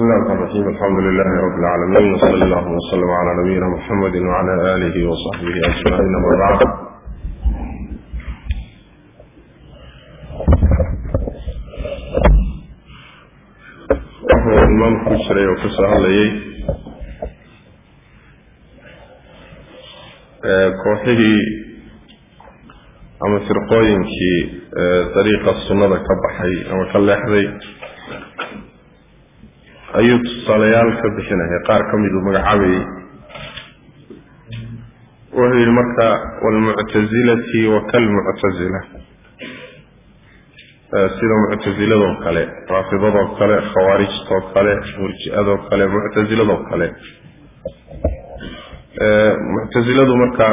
bismi illahi raxmaan raxiim alxamdu lilaahi rabbi lcaalamiin wsali allahuma wslm cala nabiyina muxamedi wcala aalihi wasaxbihi ajmaciin ama bacd wuxuu imaamku jiray oo ka soo hadlayay eh, kooxihii ama firqooyinkii eh, dariiqa sunnada ka baxay ama ka leexday ayuu tusaalayaal ka bixinaya qaar ka miduu magacaabayey wuxuu yidhi marka waalmuctasilati wa kalmuctasila sida muctasiladoo kale raafidadoo kale khawaarijtoo kale murji-adoo kale muctasiladoo kale. Muctasiladu marka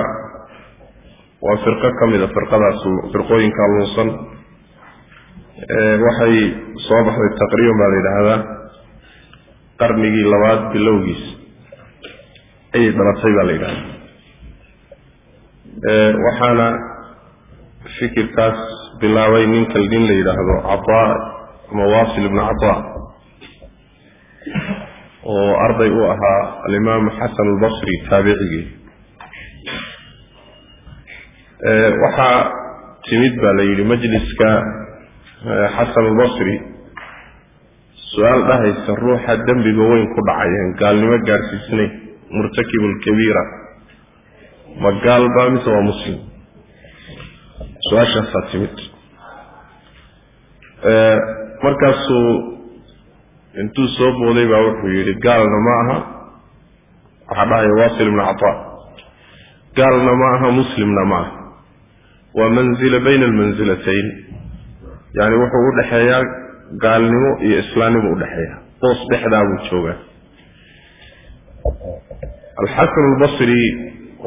waa firqo ka mida firqadaas firqooyinka luunsan waxay soo baxday taqriiban baa la yidhaahdaa qarnigii labaad bilowgiis. Ayay dhalatay baa la yidhahdaa. Waxaana fikirkaas bilaabay ninka nin la yidhaahdo cataa ama wasil ibnu cataa oo arday u ahaa alimaam xasan albasri taabicigii. Waxaa timid baa la yidhi majliska xasan albasri su'aal dhahaysa ruuxa dembiga weyn ku dhacayeen gaalnimo gaadhsiisnay murtakibu lkabiira ma gaalba mise waa muslim? Su'aashaasaa timid. Markaasuu intuu soo booday baa wuxuu yidhi gaalna ma aha. Waxaa dhahaya wasil ibnu cataa gaalna ma aha muslimna ma aha. Waa manzila bayna almansilatayn yani wuxuu u dhexeeyaa gaalnimo iyo islaamnimo udhexeeya boos dhexdaa buu joogaa. Alxasan albasri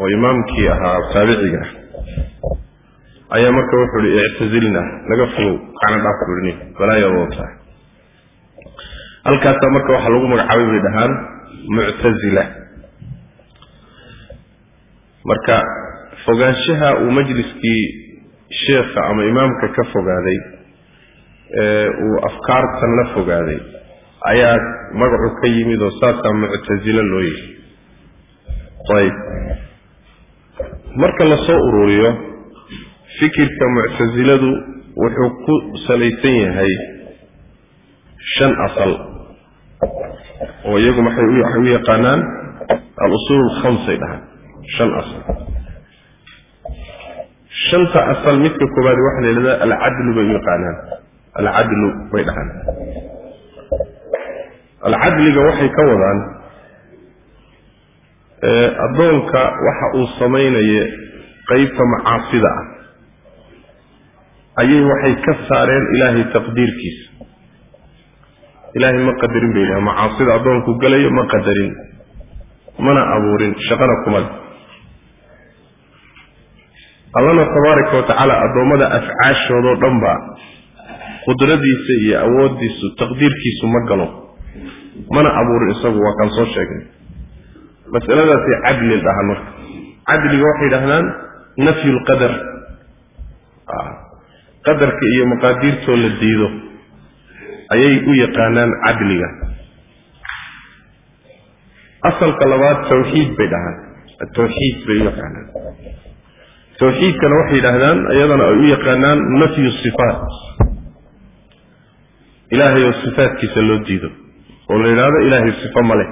oo imaamkii ahaa taabiciga ayaa marka wuxuu ihi ictazilna naga fogow kana dhaaf burini balaayadootaa halkaasaa marka waxaa lagu magacaabay bay dhahaan muctazila marka fogaanshaha uu majliskii sheekha ama imaamka ka fogaaday uu afkaartan la fogaaday. Ayaa magacu ka yimid oo saasaa muctasilo loo yihi ayib. Marka la soo ururiyo fikirka muctasiladu wuxuu ku salaysan yahay shan asal oo iyagu maxay u yaqaanaan al-usuul alkhamsay dhahaan shan asal. Shanta asal midka koobaad waxaa la yidhahdaa alcadlu bay u yaqaanaan alcadlu bay dhahaan. Alcadliga waxay ka wadaan addoonka waxa uu samaynaye qeybta macaasida ah. Ayay waxay ka saareen ilaahay taqdiirkiisa. Ilaahay ma qadarin bay yidhaha macaasida addoonku gelayo ma qadarin. Mana abuurin. Shaqana kuma le allana tabaaraka wa tacaala addoommada afcaashoodoo dhan ba qudradiisa iyo awooddiisu taqdiirkiisu ma galo. Mana abuurin isagu waa kaan soo sheegnay. Masaladaasay cadli dhahaan marka. Cadliga waxay yidhahdaan nafyu lqadar qadarka iyo maqaadiirtoo la diido ayay u yaqaanaan cadliga. Asalka labaad tawxiid bay dhahaan atawxiid bay u yaqaanaan. Tawxiidkana waxay yidhaahdaan iyadana ay u yaqaanaan nafyu sifaat ilaahay oo sifaatkiisa loo diido oo la yidhahdo ilaahay sifo ma leh.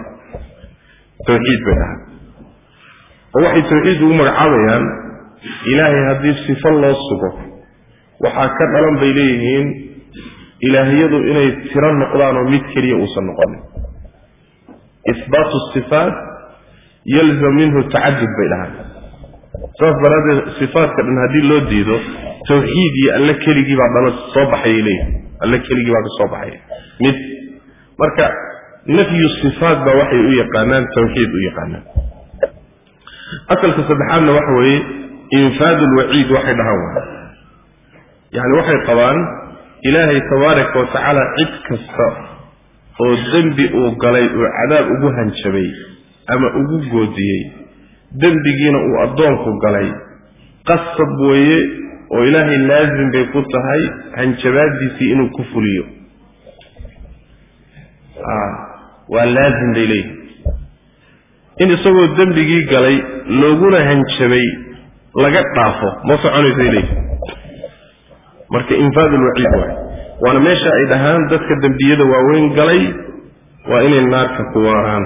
Tawxiid bay dhahaan oo waxay tawxiid ugu magacaabayaan ilaahay haddii sifo loo sugo waxaa ka dhalan bay leeyihiin ilaahiyadu inay tiro noqdaan oo mid keliya uusan noqonin. Isbaatu sifaat yalzam minhu tacadud bay dhahaan saas daraaddeed sifaatka dhan haddii loo diido tawxiid iyo alle keligii baa dhalo soo baxayay leeyihiin alle keligii baa ka soo baxaya mid marka nafyu sifaat baa waxay u yaqaanaan tawxiid u yaqaanaan. Asalka saddexaadna waxa weeye infaad lwaciid waxay dhahaan waa. Yacni waxay qabaan ilaahay tabaaraka wa tacaala cid kasta oo dembi uu galay uu cadaab ugu hanjabay ama ugu goodiyey dembigiina uu addoonku galay qasab weeye oo ilaahay laasim bay ku tahay hanjabaadiisii inuu ku fuliyo. Waa laazim bay leeyihiin in isagoo dembigii galay looguna hanjabay laga dhaafo ma soconaysay leeyihiin marka infaad ulwaciid waay. Waana meesha ay dhahaan dadka dembiyada waaweyn galay waa inay naarka ku waaraan.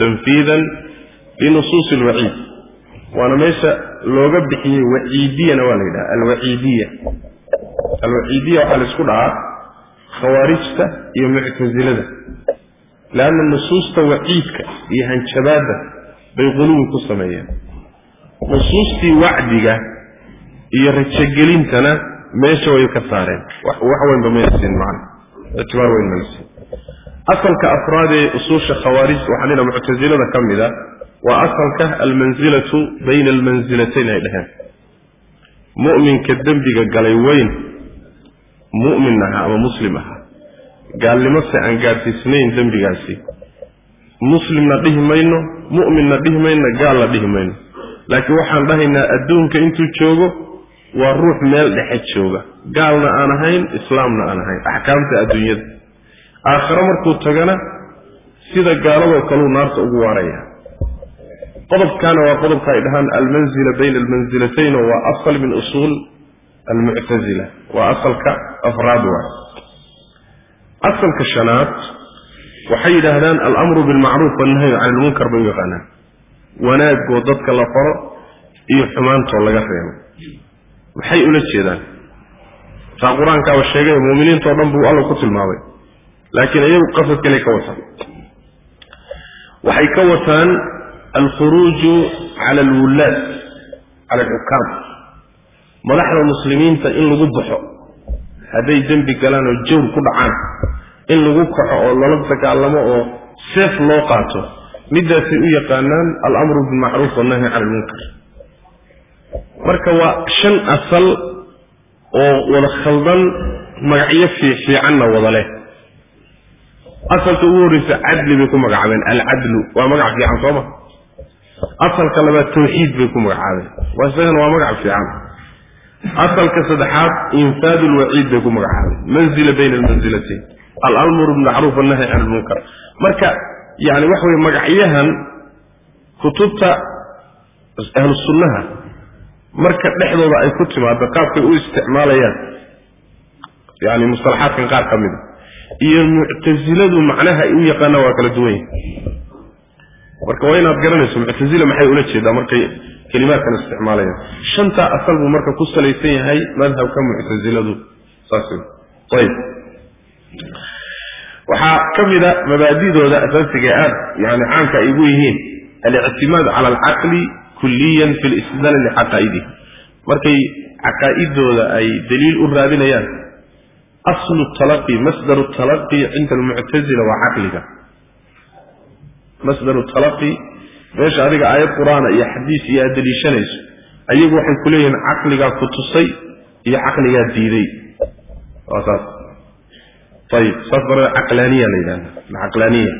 Tanfiidan linusuusi alwaciid waana meesha looga bixiyey waciidiyana waa la yidhaha alwaciidiya alwaciidiya waxaa la isku dhahaa khawaarijta iyo muctasilada leanna nusuusta waciidka iyo hanjabaadda bay quluwi ku sameeyeen. Nusuustii wacdiga iyo rajogelintana meesha way ka saareen. Wax weynba maysin man ictibaar weyn maysin asalka afraad ee usuusha khawaarij waxaa la yidhaha ka mid a waa asalka almansilatu bayna almansilatayn ay dhaheen. Mu'minka dembiga galay weyn mu'min ahaa ama muslim ahaa gaalnimo se aan gaadhsiisnayn dembigaasi. Muslimna dhihi mayno mu'minna dhihi mayno gaalna dhihi mayno. Laakiin waxaan dhahaynaa adduunka intuu joogo waa ruux meel dhexe jooga. Gaalna aan ahayn islaamna aan ahayn. Axkaamta adduunyada. Aakhiro markuu tagana sida gaaladoo kaleu naarta ugu waaraya qodobkaana waa qodobka ay dhahaan almanzila bayna almansilatayn oo waa asal min usuul almuctazila waa asalka afraad waay. Asalka shanaad waxay yidhaahdaan alamru bilmacruuf wannahyu cani ilmunkar bay u yaqaanaan wanaagoo dadka la faro iyo xumaantoo laga reebo. Maxay ula jeedaan? Taa qur'aankaaba sheegay muuminiintao dhan buu alla ku tilmaamay. Laakiin iyagu qasad kale ka wataan. Waxay ka wataan alkhuruuju cala alwullaad cala alxukaam madaxda muslimiinta in lagu baxo hadday dembi galaan oo jawr ku dhacaan in lagu kaco oo lala dagaalamo oo seef loo qaato midaasay u yaqaanaan alamru bilmacruuf wannahyi cala almunkar marka waa shan asal oo wada khaldan magacyo fiifiicanna wada leh asalka ugu horreysa cadli bay ku magacaabeen alcadlu waa magac fiican sooma asalka labaad tawxiid bay ku magacaabeen. Waa isagana waa magac fiican. Asalka saddexaad infaad lwaciid bay ku magacaabeen. Manzila bayna almanzilatayn alamru bilmacruuf wannahyi can almunkar marka yani waxa weye magacyahan kutubta ahlu sunnaha marka dhexdooda ay ku timaado qaabkay u isticmaalayaan yani mustalaxaadkan qaar ka mida iyo muctasiladu macnaha ay u yaqaanaan waa kala duwan yahi marka waa inaad garanayso muctasila maxay ula jeedaa markay kelimaadkan isticmaalayaan? Shantaa asal buu marka ku salaysan yahay madhabka muctasiladu saas ayib. Waxaa ka mida mabaadidooda asaasiga aad yani caanka ay ugu yihiin alictimaad cala alcaqli kuliyan fi listidlaal licaqaa'idihi markay caqaa'idooda ay daliil u raadinayaan aslu talaqi masdaru talaqi cinda almuctazila waa caqliga masdaru talaqi. Meesha adiga aayad qur'aana iyo xadiis iyo aad daliishanayso ayagu waxay ku leeyihiin caqligaa ku tusay iyo caqligaa diiday. Waa saas. Ayib saas daree caqlaaniya la yidhahda caqlaaniya.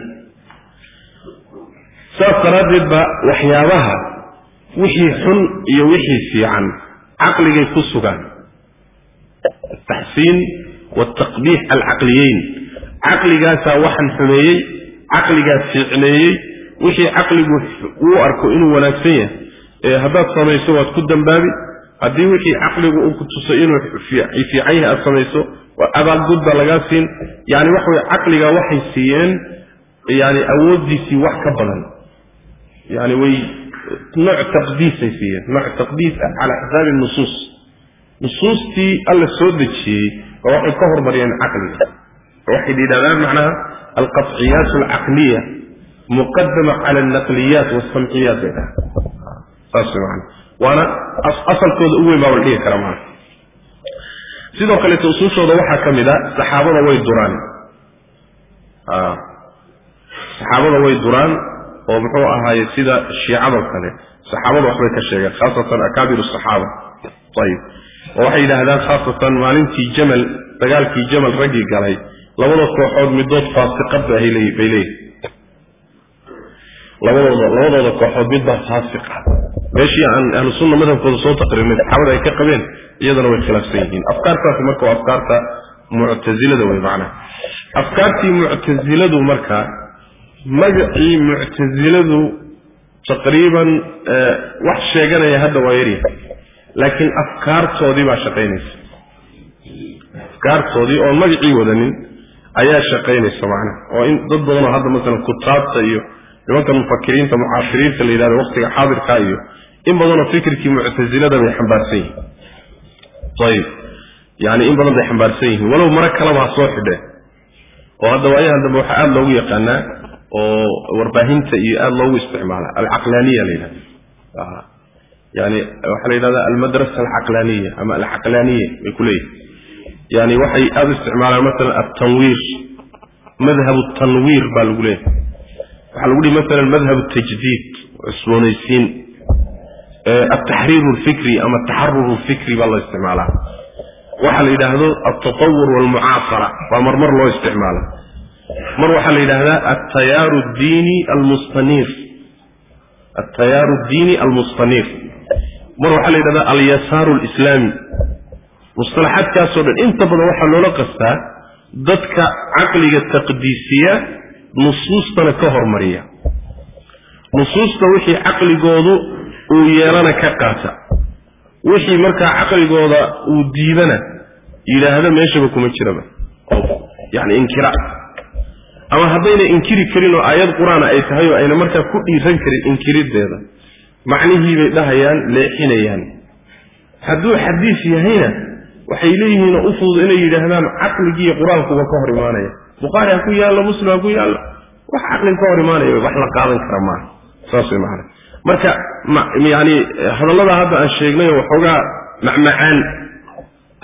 Saas daraaddeed ba waxyaabaha wixii xun iyo wixii fiican caqligay ku sugaan ataxsiin waaltaqbiix alcaqliyeyn. Caqligaasaa waxaan xumeeyey caqligaa fiicneeyey wixii caqligu uu arko inuu wanaagsan yahay haddaad samayso waad ku dambaabi. Haddii wixii caqligu uu ku tusay inuu fiican yahay aad samayso abaalgudba lagaa siin. Yani waxa weye caqliga waxay siiyeen yani awooddiisii wax ka badan. Yani way nooc taqdiisay siiyeen nooc taqdiis ah cala xisaabi nusuus. Nusuustii alla soo dejiyey oo waxay ka hormariyeen caqliga. Waxay yidhahdaan macnaha alqaciyaat alcaqliya muqadama cala alnaqliyaat walsamciyaat bay dhaha saas man waana asalkooda u weyn baa la dhigi kara maana sidoo kaleeto usuushooda waxaa ka mid a saxaabada way duraan saxaabada way duraan oo muxuu ahaaye sida shiicadoo kale saxaabada waxbay ka sheegeen khaasatan akaabir saxaaba ayib oo waxay yidhaahdaan khaasatan maalintii jamal dagaalkii jamal raggii galay labada kooxood midood faasiqad bay leeyihiin labadooda labadooda kooxood midbaa faasiq ah. Meeshii aan ahlu sunna madhabkooda soo taqriirnay saxaabada ay ka qabeen iyadana way khilaafsan yihiin. Afkaartaasi marka waa afkaarta muctasilada wey macnaha afkaartii muctasiladu marka magacii muctasiladu taqriiban wax sheeganaya hadda waa yaryahay laakiin afkaartoodii baa shaqaynaysa. Afkaartoodii oon magacii wadanin ayaa shaqaynaysa macnaha oo in dad badanoo hadda masalan kutaabta iyo nimanka mufakiriinta mucaasiriinta la yidhahdo waqtiga xaadirka iyo in badanoo fikirkii muctasilada bay xambaarsan yihiin. Ayib yani in badan bay xambaarsan yihiin. Walow maro kaleba soo xidheen oo hadda waayahan dambe waxaa aada loogu yaqaanaa oo warbaahinta iyo aada loogu isticmaala. Alcaqlaaniya la yidhahda yani waxaa la yidhahda almadrasa alcaqlaaniya ama alcaqlaaniya bay ku leeyihiin yani waxay aada isticmaalaan masalan altanwiir madhab tanwiir baa lagu leeyahay. Waxaa lagu dhihi masalan madhab tajdiid cusboonaysiin altaxriir alfikri ama ataxarur alfikri baa loo isticmaalaa. Waxaa la yidhaahdo altatawur walmucaasara waa marmar loo isticmaala mar waxaa la yidhaahdaa altayaaru diini almustaniir. Altayaaru diini almustaniir. Mar waxaa la yidhahdaa alyasaaru alislaami mustalaxaadkaasoo dhan inta badan waxaa loola qastaa dadka caqliga taqdiisiya nusuustana ka hormariya. Nusuusta wixii caqligoodu uu yeelana ka qaata. Wixii markaa caqligooda uu diidana yidhaahda meeshaba kuma jiraba. Yani inkira. Ama haddayna inkiri karin oo aayad qur'aan ay tahay oo ayna markaa ku dhiiran karin inkirideeda macnihiibay dhahayaan leexinayaan. Hadduu xadiis yahayna waxay leeyihiin oo u fudud inay yidhaahdaan caqligiiyo qur'aankuba ka hor imaanaya. Bukhaari ha ku yaallo muslim ha ku yaallo wax caqliga ka hor imaanaya wax la qaadan kara maaha. Saas way macana marka yani hadallada hadda aan sheegnayo waxoogaa macmacaan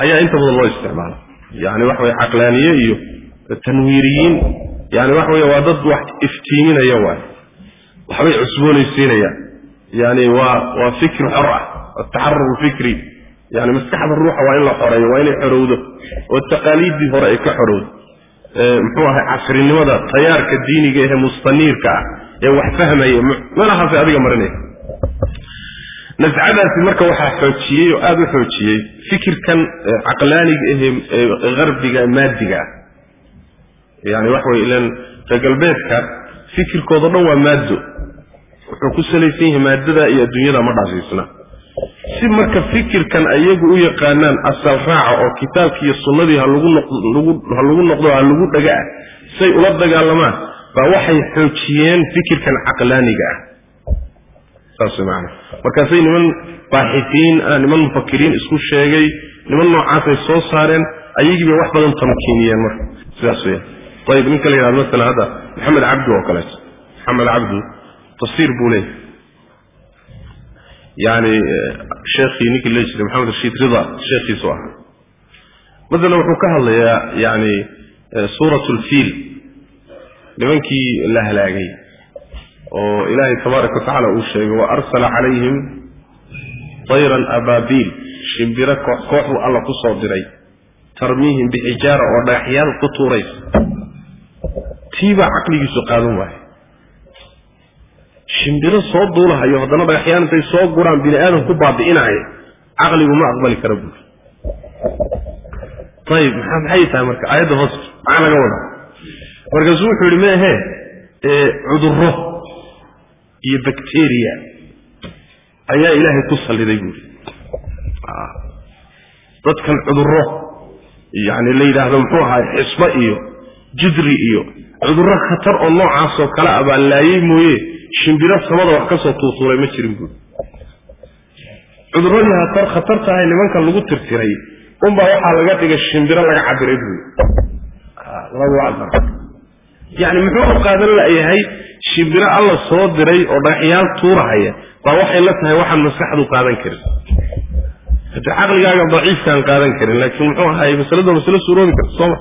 ayaa inta badan loo isticmaala. Yani waxa weye caqlaaniye iyo tanwiiriyiin. Yani waxa weye waa dad wax iftiiminaya waay waxbay cusboonaysiinayaan yani waa waa fikri xor ah ataxarur fikri yani maskaxda ruuxa waa in la xoreeyo waa inay xorowdo. Oo taqaaliiddii hore ay ka xorowdo. Muxuu ahay casrinimada tayaarka diiniga ehe mustaniirka ah ee wax fahmaya meelahaasay adiga marinaysa nascadaasi marka waxaa xoojiyey oo aada u xoojiyey fikirkan caqlaaniga ehe ee harbiga maadiga ah. Yani waxa weye ilan reer galbeedka fikirkooda dhan waa maaddo. Wuxuu ku salaysan yahay maadada iyo adduunyada ma dhaasiisna si marka fikirkan ayagu u yaqaanaan asal raaca oo kitaabki iyo sunnadii ha lagu noqdo ha lagu dhaga ah say ula dagaalamaan baa waxay xoojiyeen fikirkan caqlaaniga ah. Saas maana markaasay niman baaxifiin ah niman mufakiriin isku sheegay niman noocaasay soo saareen ayagiibay wax badan tamkiiniyeen marka. Sidaas weya ayib ninka la yidhahdo masalan hadda maxamed cabdi oo kaleeto maxamed cabdi tafsiir buu leeyahy yani sheekhii ninkii la jiray maxamed rashiid rida sheekhiisu ahaa masalan wuxuu ka hadlayaa yani suurat lfiil nimankii la halaagay oo ilaahay tabaaraka watacaala uu sheegay wa arsala calayhim tayran ababiil shimbiro koox kooxuu alla ku soo diray. Tarmiihim bixijaara oo dhagaxyaal ku tuuraysa. Tiibaa caqligiisu qaadan waaye shimbiro soo duulahayo haddana dhagaxyaan intay soo guraan bini aadam ku baabi'inaayo caqligu ma aqbali kara buuri ayib maxay tahay marka? Aayadda hoos maxaa laga wadaa? Markaasuu wuxuu yidhi meehe cudurro iyo bacteria ayaa ilaahay ku salliday buuri dadkan cudurro yani la yidhaahdo muxuu ahaay xisbo iyo jidri iyo cudurro khatar oo noocaasoo kale a baa laayey mooye shimbiro samada wax ka soo ma jirin buuri cudurradii hatar khatar tahay nimankan lagu tirtiray unbaa waxaa laga dhigay shimbiro laga cabiray buuri yani muxuu u qaadan layahay shimbiro alla soo diray oo dhagaxyaal tuurahaya? Baa waxay la tahay waxaan maskaxdu qaadan karin. Hade caqligaaga daciifkaan qaadan karin laakiin muxuu ahaay masalada masalo suuroobi karta sooma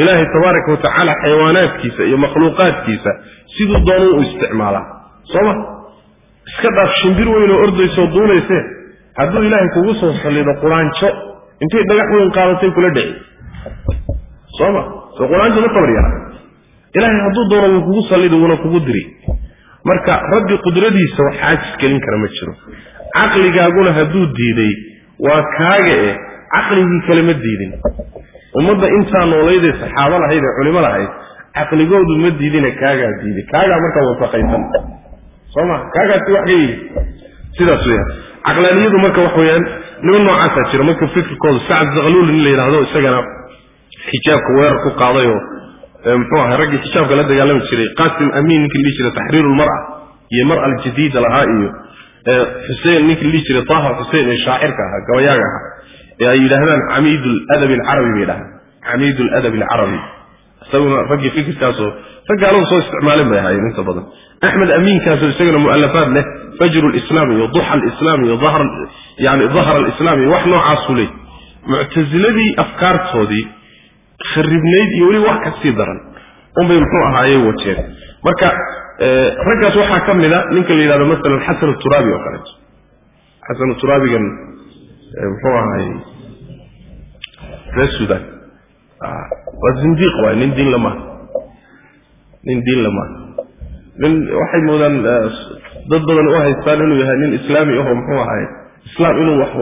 ilaahay tabaaraka watacaala xayawaanaadkiisa iyo makhluuqaadkiisa siduu doonu u isticmaalaa sooma iska dhaaf shimbir weynoo ordaysoo duulayse hadduu ilaahay kugu soo sallido quraanjo intay dhagax weyn qaadatay kula dhici. Sooma soo quraanjo ma tabaryaa ilaahay hadduu doono wuu kugu sallidi wuuna kugu diri. Marka rabbi qudradiisa wax caajis gelin kara ma jiro. Caqligaaguna hadduu diiday waa kaaga eh caqligii kale ma diidin. Ummadda intaa noolaydee saxaabo lahayd ee culimo lahayd caqligoodu ma diidina kaagaa diiday kaagaa markaa wasaqaysan soo ma kaagaasi wax ka yidhi sidaas weyaan caqlaaniyadu marka wax weeyaan niman noocaasaa jira. Marka fikirkooda sacad zakluul in la yidhahdo isagana xijaabka weerar ku qaaday oo muxuu ahay raggii xijaabka la dagaalami jiray qasim amiin ninkii dhihi jiray taxriiru lmar'a iyo mar aljadiida lahaa iyo xuseen ninkii dhihi jiray taha xuseen ee shaacirka ahaa gabayaaga ahaa ee ay yidhaahdaan camiid ladabi alcarabi bay yidhahdaan camiid ladabi alcarabi. Isaguna raggii fikirkaasoo rag gaaladu soo isticmaaleen bay ahaayeen inta badan. Axmed amiinkaasoo isagana mu'alafaad leh fajru lislaam iyo duxa lislaam iyo yani dahra alislaam iyo wax noocaasuu leey muctasiladii afkaartoodii kharibnayd iyo weli wax ka sii daran unbay muxuu ahaaye wateen marka raggaas waxaa ka mid a ninka la yidhahdo masalan xasan turaabi oo kaleeto xasan turaabigan muxuu ahaay reer sudan waa zindiiq waay nin diin lamaha nin diin lamaha nin waxay moodaan dad badan u haystaan inuu yahay nin islaami ahoo muxuu ahaay islaam inuu wax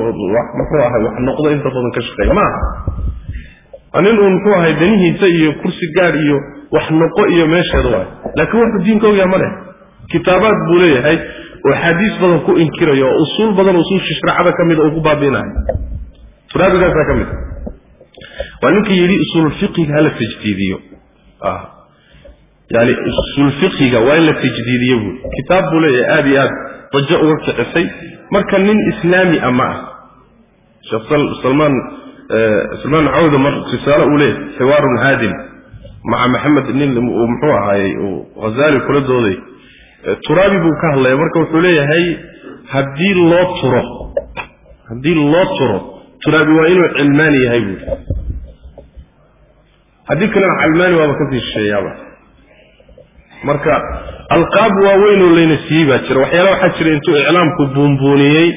muxuu ahay wax noqdo inta badan ka shaqeeya. Ma aha. Waa nin uu muxuu ahay danihiisa iyo kursi gaadh iyo wax noqo iyo meesheeda waay. Laakiin wuxuu diinka ogyaha ma leh. Kitaabaad buu leeyahay oo axaadiis badan ku inkirayo oo usuul badan usuulshii shareecada ka mida uu ku baabiinayo turaabigaasaa ka mid waa ninkii yidhi usuulfiqiga hala tajdiidiyo yani usuulfiqiga waa in la tajdiidiyo buui kitaab buu leeyahay aada iyo aad. Dajo uga kicisay marka nin islaami a ma ah sheekh salmaan salmaan cawda mar risaalo uu leeyahay xiwaarun haadin maca maxamed nin uu muxuu ahaayey uu hazaali kula dooday turaabi buu ka hadlaya. Marka wuxuu leeyahay haddii loo turo haddii loo turo turaabi waa inuu cilmaani yahay buui haddii kalena calmaani waaba ka sii shisheeyaaba marka alqaab waaweynoo layna siiyey baa jira. Waxyaala waxaa jira intuu iclaamku buunbuuniyey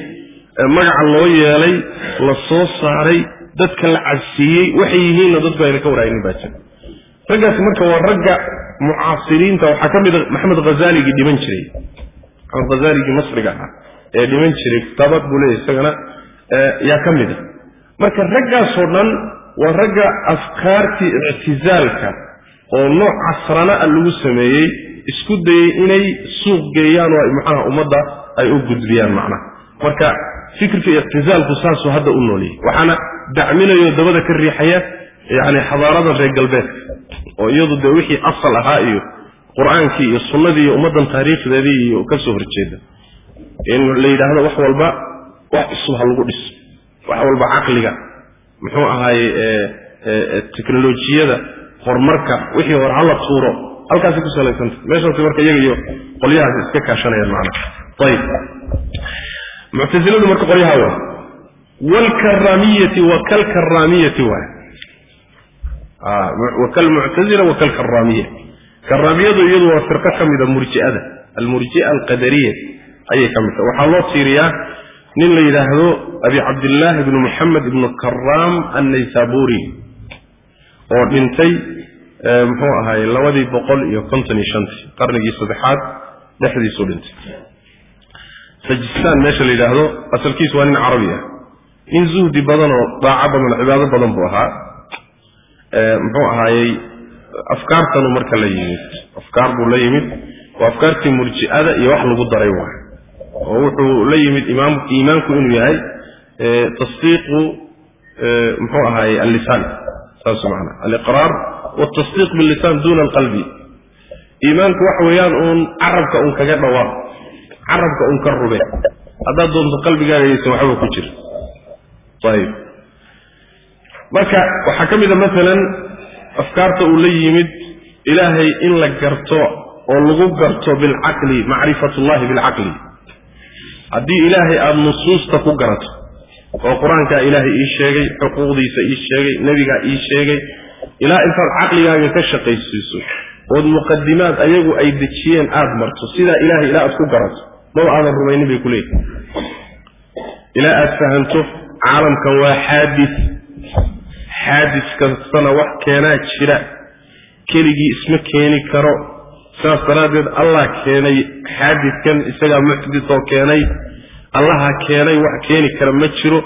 magaca loo yeelay la soo saaray dadka la cadsiiyey waxay yihiinna dadku ayna ka waraynin baa jira. Raggaasi marka waa ragga mucaasiriinta waxaa ka mid a maxamed khazaaligii dhiman jiray. Maxamed khazaaligii masriga ah ee dhiman jiray kitaabaad buu leeyahy isagana yaa ka mid a. Marka raggaasoo dhan waa ragga afkaartii ictizaalka oo nooc casrana a lagu sameeyey isku dayey inay suuq geeyaan oo macnaha ummadda ay u gudbiyaan macnaha. Marka fikirka ictizaalku saasuu hadda u noolyay waxaana dacminayo dabada ka riixaya yani xadaarada reer galbeedka oo iyadu dee wixii asal ahaa iyo qur'aankii iyo sunnadii iyo ummaddan taariikhdeedii iyo ka soo horjeeda in la yidhaahdo wax walba wax cusub ha lagu dhiso. Wax walba caqliga muxuu ahaaye teknolojiyada horumarka wixii hore hala tuuro halkaasay ku salaysanta meeshaas marka iyaga iyo qolyahaas iska kaashanayaan macnaha. Ayib muctasiladu marka qolyaha waa wlkaraamiyati wa kalkaraamiyati waay wakalmuctazila wa kalkaraamiya karaamiyadu iyadu waa firqo ka mida murji'ada. Almurji'a alqadariya ayay ka mid tahay. Waxaa loo tiiriyaa nin la yidhaahdo abi cabdillaahi ibnu moxamed ibnu karaam annaysaburi oo dhintay muxuu ahaay labadii boqol iyo konton iyo shantii qarnigii saddexaad dhexdiisuu dhintay. Sajistaan meesha la yidhaahdo asalkiisu waa nin carabi ah. Nin zuhdi badan oo daaco badan cibaado badan buu ahaa. Muxuu ahaayey afkaartanuu marka la yimid afkaar buu la yimid waa afkaartii murji'ada iyo wax lagu daray waay oo wuxuu la yimid imaam iimaanku inuu yahay tasdiiqu muxuu ahaayey allisaan saas macana aliqraar waltasdiiq billisaan duna alqalbi iimaanku waxa weeyaan uun carabka un kaga dhawaaq carabka un ka rube. Haddaad doonto qalbigaaga waxba ku jira ayib. Marka waxaa ka mid a maalan afkaarta uu la yimid ilaahay in la garto oo lagu garto bilcaqli macrifat ullahi bilcaqli haddii ilaahay aada nusuusta ku garato oo qur'aankaa ilaahay ii sheegay xuquuqdiisa ii sheegay nebigaa ii sheegay ilaa intaad caqligaaga ka shaqaysiiso ood muqadimaad ayagu ay dejiyeen aada marto sidaa ilahay ilaa aad ku garato maba aadan rumaynin bay ku leeyihi ilaa aad fahanto caalamkan waa xaadis. Xaadis kastana wax keenaa jira. Keligii isma keeni karo. Saas daraaddeed allah keenay xaadiskan isagaa muxdis oo keenay. Allaha keenay wax keeni kara ma jiro.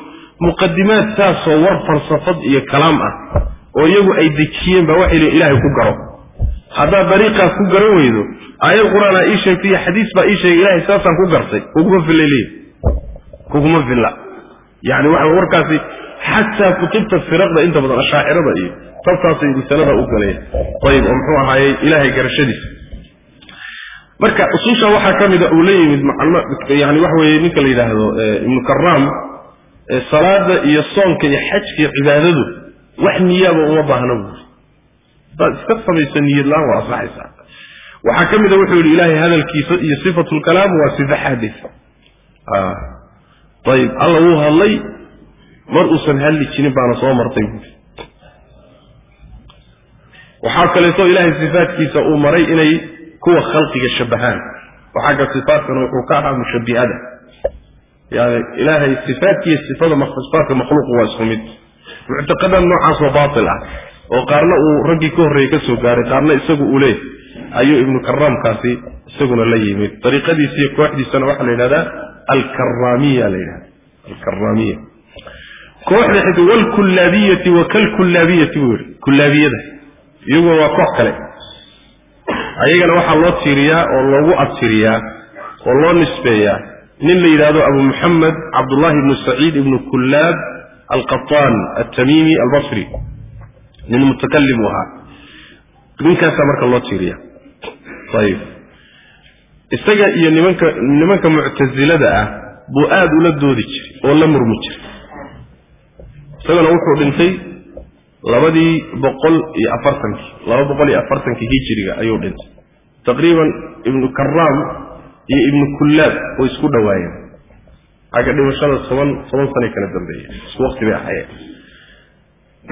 Muqadimaad saasoo war falsafad iyo kalaam ah oo iyagu ay dejiyeen baa waxay leeyiin ilaahay ku garo. Haddaad dariiqaas ku garan weydo aayad qur'aanaa ii sheegtay iyo xadiis baa ii sheegay ilahay saasaan ku gartay. Kuguma fillay leeyi kuguma filla. Yani waxa warkaasi xataa kutubta firaqda inta badan ashaacirada iyo tabtaasay masalada u galeen ayib oo muxuu ahaayey ilaahay garashadiisa. Marka usuusha waxaa ka mida uu la yimid yani waxa weye ninka la yidhaahdo ibnu karaam salaada iyo soonka iyo xajka iyo cibaadadu wax niyaaba uma baahna buuri hadaad iska samayso niyad la'aan waa asaxaysaa waxaa ka mida wuxuu yidhi ilaahay hadalkiisa iyo sifatulkalaam waa sifa xaadis ayib alla wuu hadlay mar uusan hadli jirin baana soo martay buuri waxaa kaleeto ilaahay sifaatkiisa uu maray inay kuwa khalqiga shabahaan. Oo xagga sifaatkana wuxuu ka ahaa mushabihada yani ilaahay sifaatkiiyo sifada sifaatka makhluuqu waa isku mid muctaqadan noocaasoo baatil ah oo qaarna uu raggii ka horreeyey ka soo gaaray qaarna isagu uu ayuu ibnu karaamkaasi isaguna la yimid. Dariiqadiisiiyo kooxdiisana waxaa la yidhahdaa alkaramiya la yidhahda alkaramiya kooxda xig wlkullaabiyati wa kalkullaabiyati buu yihi kullaabiyada. Iyaguna waa koox kale. Ayagana waxaa loo tiiriyaa oo loogu abtiriyaa oo loo nisbeeyaa. Nin la yidhahdo abu muxamed cabdullahi ibnu saciid ibnu kullaab alqataan altamimi albasri. Nin mutakalim ahaa. Ninkaasaa marka loo tiiriya. Ayib isaga iyo nimanka nimanka muctasilada ah buu aada ula doodi jiray oo la murmi jiray. Isagana wuxuu dhintay labadii boqol iyo afartankii laba boqol iyo afartankii hijiriga ayuu dhintay. Taqriiban ibnu karaam iyo ibnu kullaab oo isku dhowaayeen xagga dhimashada toban toban sanay kala dambeeyeen isku waqti bay ahayeen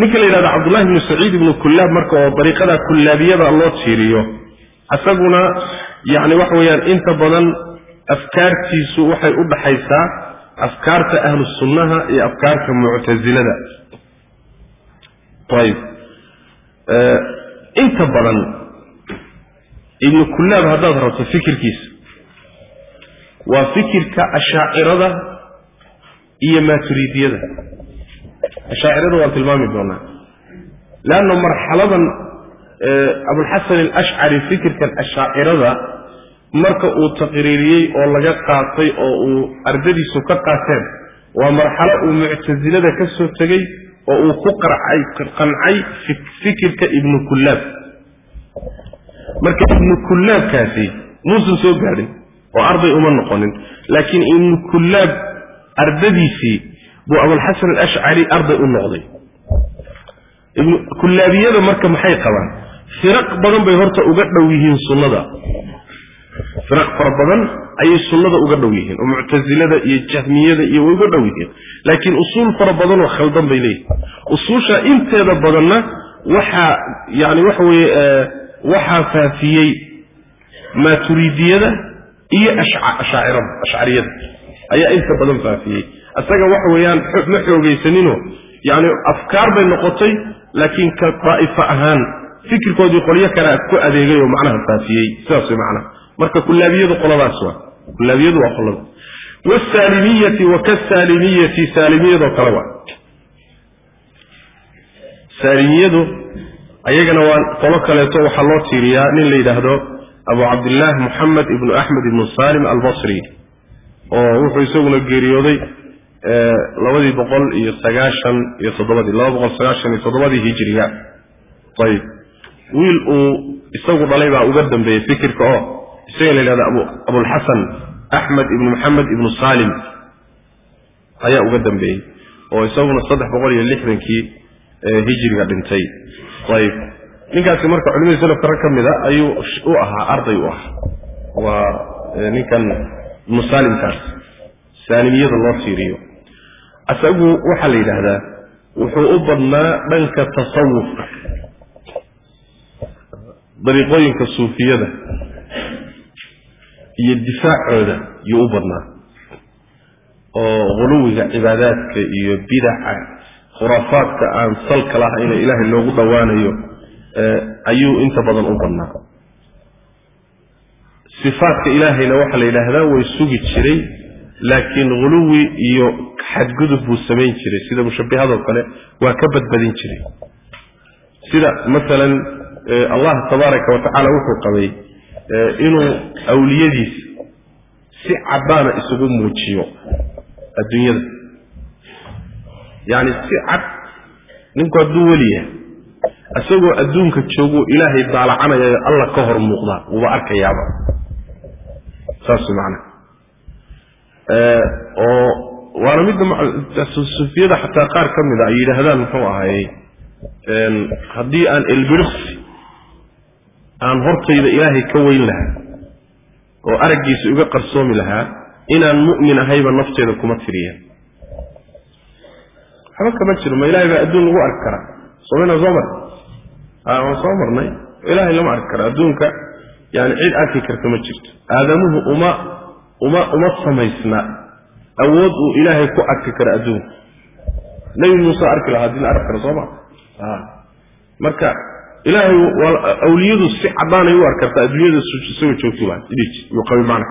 ninka la yidhahda cabdullahi ibnu saciid ibnu kullaab marka oo dariiqada kullaabiyada loo tiiriyo isaguna yacni waxa weeyaan inta badan afkaartiisu waxay u dhaxaysaa afkaarta ahlu sunnaha iyo afkaarta muctasilada ayib inta badan ibnu kullaab haddaad rabto fikirkiisa waa fikirka ashaacirada iyo maaturidiyada ashaacirada waan tilmaami doonaa. Leanna marxaladan abulxasan alashcari fikirkan ashaacirada marka uu taqriiriyey oo laga qaatay oo uu ardadiisu ka qaateen waa marxalo uu muctasilada ka soo tegey oo uu ku qancay fikirka ibnu kullaab. Marka ibnu kullaabkaasi muusan soo gaadhin oo arday uma noqonin laakiin ibnu kullaab ardadiisii buu abulxasan alashcari arday u noqday. Kullaabiyada marka maxay qabaan? Firaq badan bay horta uga dhow yihiin sunnada. Firaq fara badan ayay sunnada uga dhow yihiin oo muctasilada iyo jahmiyada iyo way uga dhow yihiin. Laakiin usuul fara badan oo khaldan bay leeyihiin usuusha inteeda badanna waxaa yani waxa weeye waxaa faafiyey maaturidiyada iyo ashaacirada ashcariyada ayaa inta badan faafiyey. Isaga waxa weeyaan ma xoogaysanino. Yani afkaar bay noqotay laakiin ka daa'ifa ahaan fikirkoodii qolyo kale ku adeegay oo macnaha faafiyey. Sidaas way macnaha. Marka kullaabiyadu qoladaas waa kullaabiyadu waa qolada wsaalimiyati wa kasaalimiyati saalimiyadoo kale waa. Saalimiyadu ayagana waa qolo kaleeto waxaa loo tiiriyaa nin la yidhaahdo abu cabdillaah moxamed ibnu axmed ibnu salim albasri oo wuxuu isaguna geeriyooday labadii boqol iyo sagaashan iyo toddobadii laba boqol sagaashan iyo toddobadii hijiriga ayib. Wiil uu isagu dhalay baa uga dambeeyey fikirka oo isaga la yidhahda abulxasan axmed ibnu maxamed ibnu salim ayaa uga dambeeyey oo isaguna saddex boqol iyo lixdankii hijiriga dhintay. Ayib ninkaasi marka culimadii salafka rag ka mid a ayuu u ahaa arday u ahaa. Waa ninkan ibnu salimkaas saalimiyada loo tiiriyo isagu waxaa la yidhaahdaa wuxuu u badnaa dhanka tasawufka dariiqooyinka suufiyada iyo difaacooda yuu u badnaa. Oo huluwiga cibaadaadka iyo bidaca khuraafaadka aan salka lahayn ee ilaahay loogu dhowaanayo ayuu inta badan u badnaa. Sifaadka ilaahayna waxaa la yidhaahdaa way sugi jiray laakiin huluwi iyo xadgudub buu samayn jiray. Sida mushabbihadoo kale waa ka badbadin jiray. Sida masalan allah tabaaraka wa wuxuu qabay inuu awliyadiisa si caddaana isugu muujiyo adduunyada. Yacni si cad ninku hadduu weliyahay isagoo adduunka joogu ilaahay daalacanaya alla ka hor muuqdaa wuuba arkayaaba. Saas macana oo waana midda sufiyada xataa qaar ka mid a ay yidhaahdaan muxuu ahaayey haddii aan elbiriksi aan hortayda ilaahay ka weyn lahaa oo araggiisa iga qarsoomi lahaa inaan mu'min ahayba nafteeda kuma tiriya. Waxba kama jiro ma ilahay baa adduun lagu arki karaa somayna soo mar waan soo marnay. Ilaahay lama arki karo. Adduunka yani cid arki karta ma jirto. Aadamuhu uma uma uma samaysna. Awood uu ilaahay ku arki karo adduunka. Nebi muuse arki lahaa haddii la arki karo soo ma? Marka ilaahay awliyadu si caddaanay u arki kartaa. Adduunyada qabi macna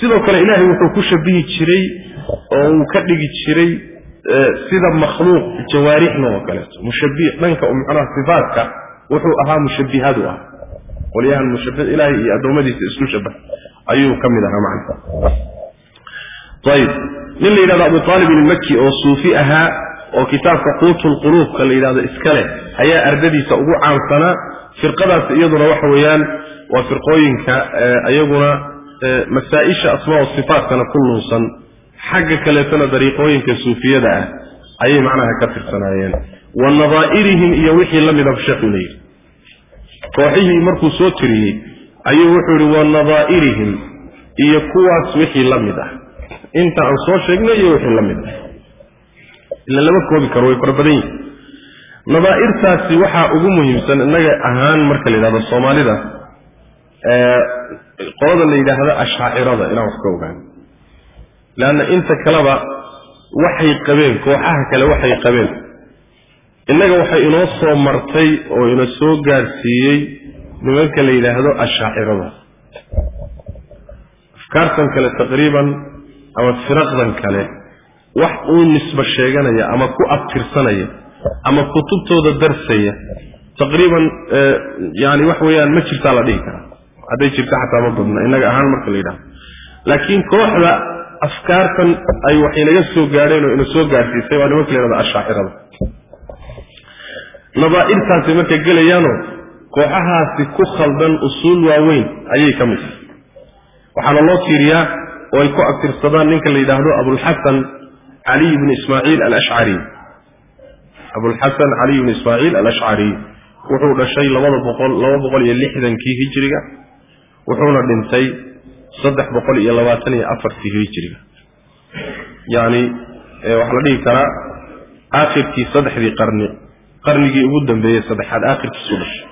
sidoo kale ilaahay wuxuu ku shabihi jiray oo uu ka dhigi jiray sida makhluuq jawaarixna oo kaleeto mushabi dhanka macnaha sifaatka wuxuu ahaa mushabihaadu ah. Qolyahan mushabi ilaahay iyo addoommadiisa isku shabah ayuu ka mid ahaa macna ayib nin la yidhahdo abu aalib ilmaki oo suufi ahaa oo kitaabka quutulquluubka la yidhahdo iska leh ayaa ardadiisa ugu caansanaa firqadaas iyaduna waxa weeyaan waa firqooyinka iyaguna masaa-isha asmaa sifaatkana ku luusan xagga kaleetona dariiqooyinka suufiyada ah ayay macnaha ka tirsanaayeen. Wa nadaa'irihim iyo wixii la mida sheekhu layidhi kooxihii markuu soo tiriyey ayuu wuxuu yidhi wa nadaa'irihim iyo kuwaas wixii la mid ah. Inta aan soo sheegnay iyo wixii la mid ah. Ila lama koobi karo way fara badan yihiin nadaa'irtaasi waxaa ugu muhiimsan innaga ahaan marka la yidhahdo soomaalida qolada la yidhaahdo ashaacirada inaan wax ka ogaano leanna inta kaleba waxay qabeen kooxaha kale waxay qabeen innaga waxay inoo soo martay oo ina soo gaadhsiiyey nimanka la yidhaahdo ashaacirada afkaartan kale taqriiban ama firaqdan kale wax uu nisbo sheeganaya ama ku abtirsanaya ama kutubtooda darsaya taqriiban yani wax weeyaan ma jirtaa la dhihi karaa hadday jirta xataa ma badna innaga ahaan marka la yidhahdo laakiin kooxda afkaartan ay wax inaga soo gaadheen oo ina soo gaadhsiisay waa nimanka la yhahdo ashaacirada. Nadaa'irtaasi markay gelayaanoo kooxahaasi ku khaldan usuul waaweyn ayay ka mid waxaana loo tiiriyaa oo ay ku abtirsadaan ninka la yidhaahdo abulxasan caliy bni ismaaciil alashcari abulxasan caliy bni ismaaciil alashcari wuxuu dhashay labada boqol laba boqol iyo lixdankii hijiriga wuxuuna dhintay saddex boqol iyo labaatan iyo afartii hijiriga. Yacni waxaa la dhihi karaa aakhirkii saddexdii qarni qarnigii ugu dambeeyey saddexaad aakhirkiisu dhashay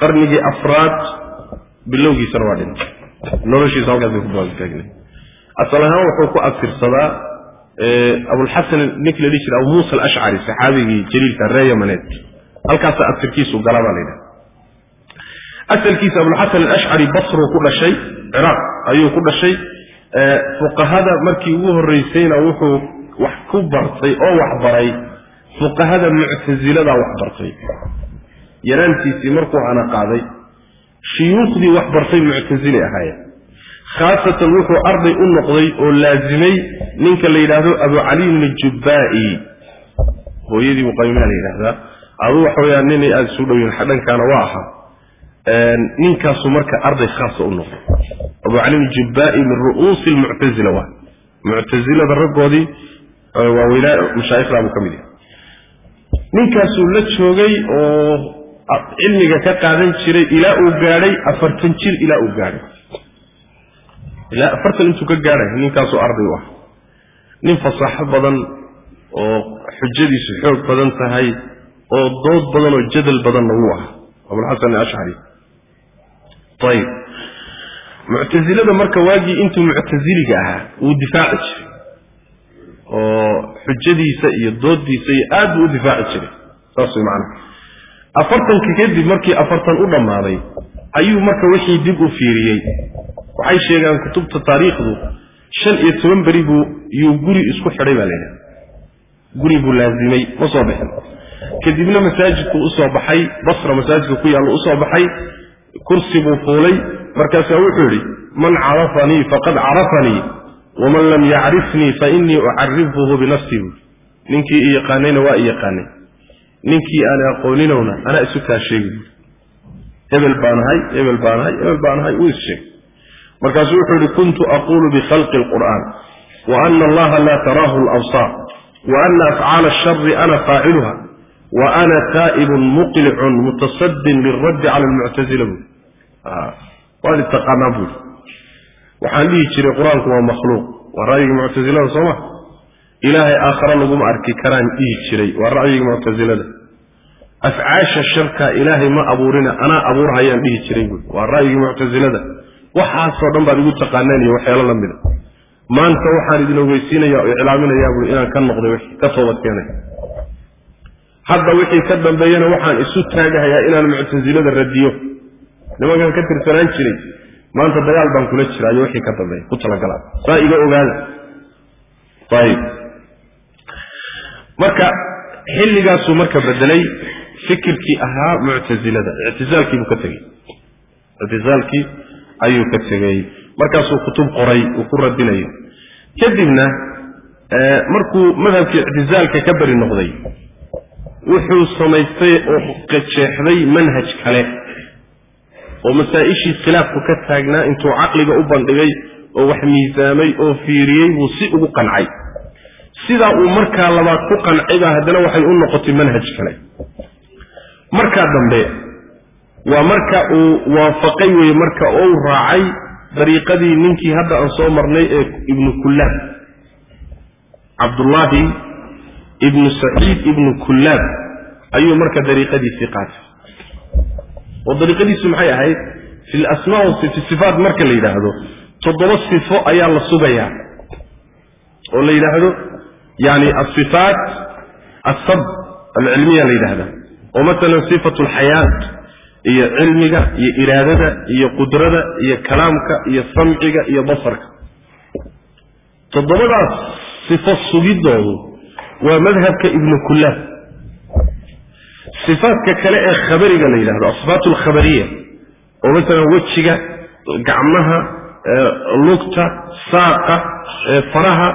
qarnigii afraad bilowgiisana waa dhintay noloshiisa halkaasay ku baagtaagna asal ahaan wuxuu ku abtirsadaa abulxasan ninkii la dhihi jiray abu muusa alashcari saxaabigii jaliilka ree yamaneed. Halkaasa abtirkiisu galabaa la yidhaha asalkiisa abulxasan alashcari basruu ku dhashay ciraaq ayuu ku dhashay. Fuqahada markii ugu horreysayna wuxuu wax ku bartay oo waxbaray fuqahada muctasilada wax bartay. Yaraantiisii markuu ana qaaday shuyuukhdii wax bartay ahaayeen. Khaasatan wuxuu arday u noqday oo laazimay ninka la yidhaahdo abu cali bni jubbaa'i. Hooyadii muqaymaa la yidhaahdaa. Aduu waxa weyaan ninay aada isu dhowiin dhankaana waa ahaa ninkaasu marka arday khaasa u noqday abu cali bni jubbaa'i min ru'uusi lmuctazila waa muctasilada raggoodii waaweynaa mashaaikhdabuu ka mid yahay. Ninkaasuu la joogay oo cilmiga ka qaadan jiray ilaa uu gaadhay afartan jir ilaa uu gaadhay. Ilaa afartan intuu ka gaadhay ninkaasuu arday u ah. Nin fasaaxo badan oo xujadiisu xoog badan tahay oo dood badan oo jadal badanna wuu ah abulxasan ashcari ayib muctasilada marka waagii intuu muctasiliga ahaa wuu difaaci jiray. Oo xujadiisa iyo doodiisa iyo aad buu u difaaci jiray. Saas way macanaha afartanka kadib markii afartan u dhammaaday ayuu marka wixii dib u fiiriyey. Waxay sheegaan kutubta taariikhdu shan iyo toban beri buu yuu guri isku xidhay baa laydhaha guri buu laazimay ma soo bixin. Kadibna masaajidkuu u soo baxay basra masaajidka ku yaallo u soo baxay kursi buu fuulay markaasaa wuxuu yidhi man carafanii faqad carafanii waman lam yacrifnii fa innii ucarifhuhu binafsii buui ninkii i yaqaanayna waa i yaqaanay. Ninkii aan aqooninowna anaa isu kaa sheegi. Buui hebel baanahay hebel baanahay hebel baanahay uu is sheegay. Markaasuu wuxuu yihi kuntu aquulu bikhalqi alqur'aan wa ana allaha laa taraahu labsaar wa ana afcaala ashari ana faaciluha wa ana taa'ibun muqlicun mutasadin liraddi cala almuctazila buui waad itaqaanaa buui waxaan dhihi jiray qur'aanku waa makhluuq waa ra'yigii muctasilada sooma ilaahay aakhare laguma arki karaan dhihi jiray waa ra'yigii muctasilada afcaasha sharka ilaahay ma abuurina anaa abuurhayaan dhihi jiray buui waa ra'yigii muctasilada waxaasoo dhan baad igu taqaaneen iyo waxyaalo la mida maanta waxaan idin ogeysiinaya oo iclaaminayaa buui inaan ka noqday wixii ka toobad keenay hadda wixii ka dambeeyana waxaan isu taagahayaa inaan muctasilada radiyo. Nimankan ka tirsanaan jiray maanta dagaal baan kula jiraa iyo wixii ka dambeeya ku talagalaa. Saa iga ogaada. Ayib marka xilligaasuu marka bedelay fikirkii ahaa muctasilada. Ictisaalkiibuu ka tegey. Ictisaalkii ayuu ka tegey. Markaasuu kutub qoray uu ku radinayo kadibna markuu madhabkii ictisaalka ka beri noqday wuxuu samaystay oo qajeexday manhaj kale. oo masaa-ishii khilaafku ka taagnaa intuu caqliga u bandhigay oo wax miisaamay oo fiiriyey buu si ugu qancay. Sidaa uu markaa labaad ku qancay baa haddana waxay u noqotay manhaj kale. Markaa dambe waa marka uu waafaqay weye marka ou raacay dariiqadii ninkii hadda aan soo marnay ee ibnu kullaab. Cabdullaahi ibnu saciid ibnu kullaab ayuu marka dariiqadiisii qaatay. Oo dariiqadiisu maxay ahayd? Fi lasmaa fi sifaat marka la yidhaahdo toddoba sifo ayaa la sugayaa oo la yidhaahdo yani asifaat asab alcilmiya la yidhahdaa oo masalan sifatu alxayaat iyo cilmiga iyo iraadada iyo qudrada iyo kalaamka iyo samciga iyo basarka. Toddobadaas sifo sugidoodu waa madhabka ibnu kullaab. Sifaatka kale ee khabariga la yidhahdo asifaat alkhabariya oo masalan wejiga gacmaha lugta saaqa faraha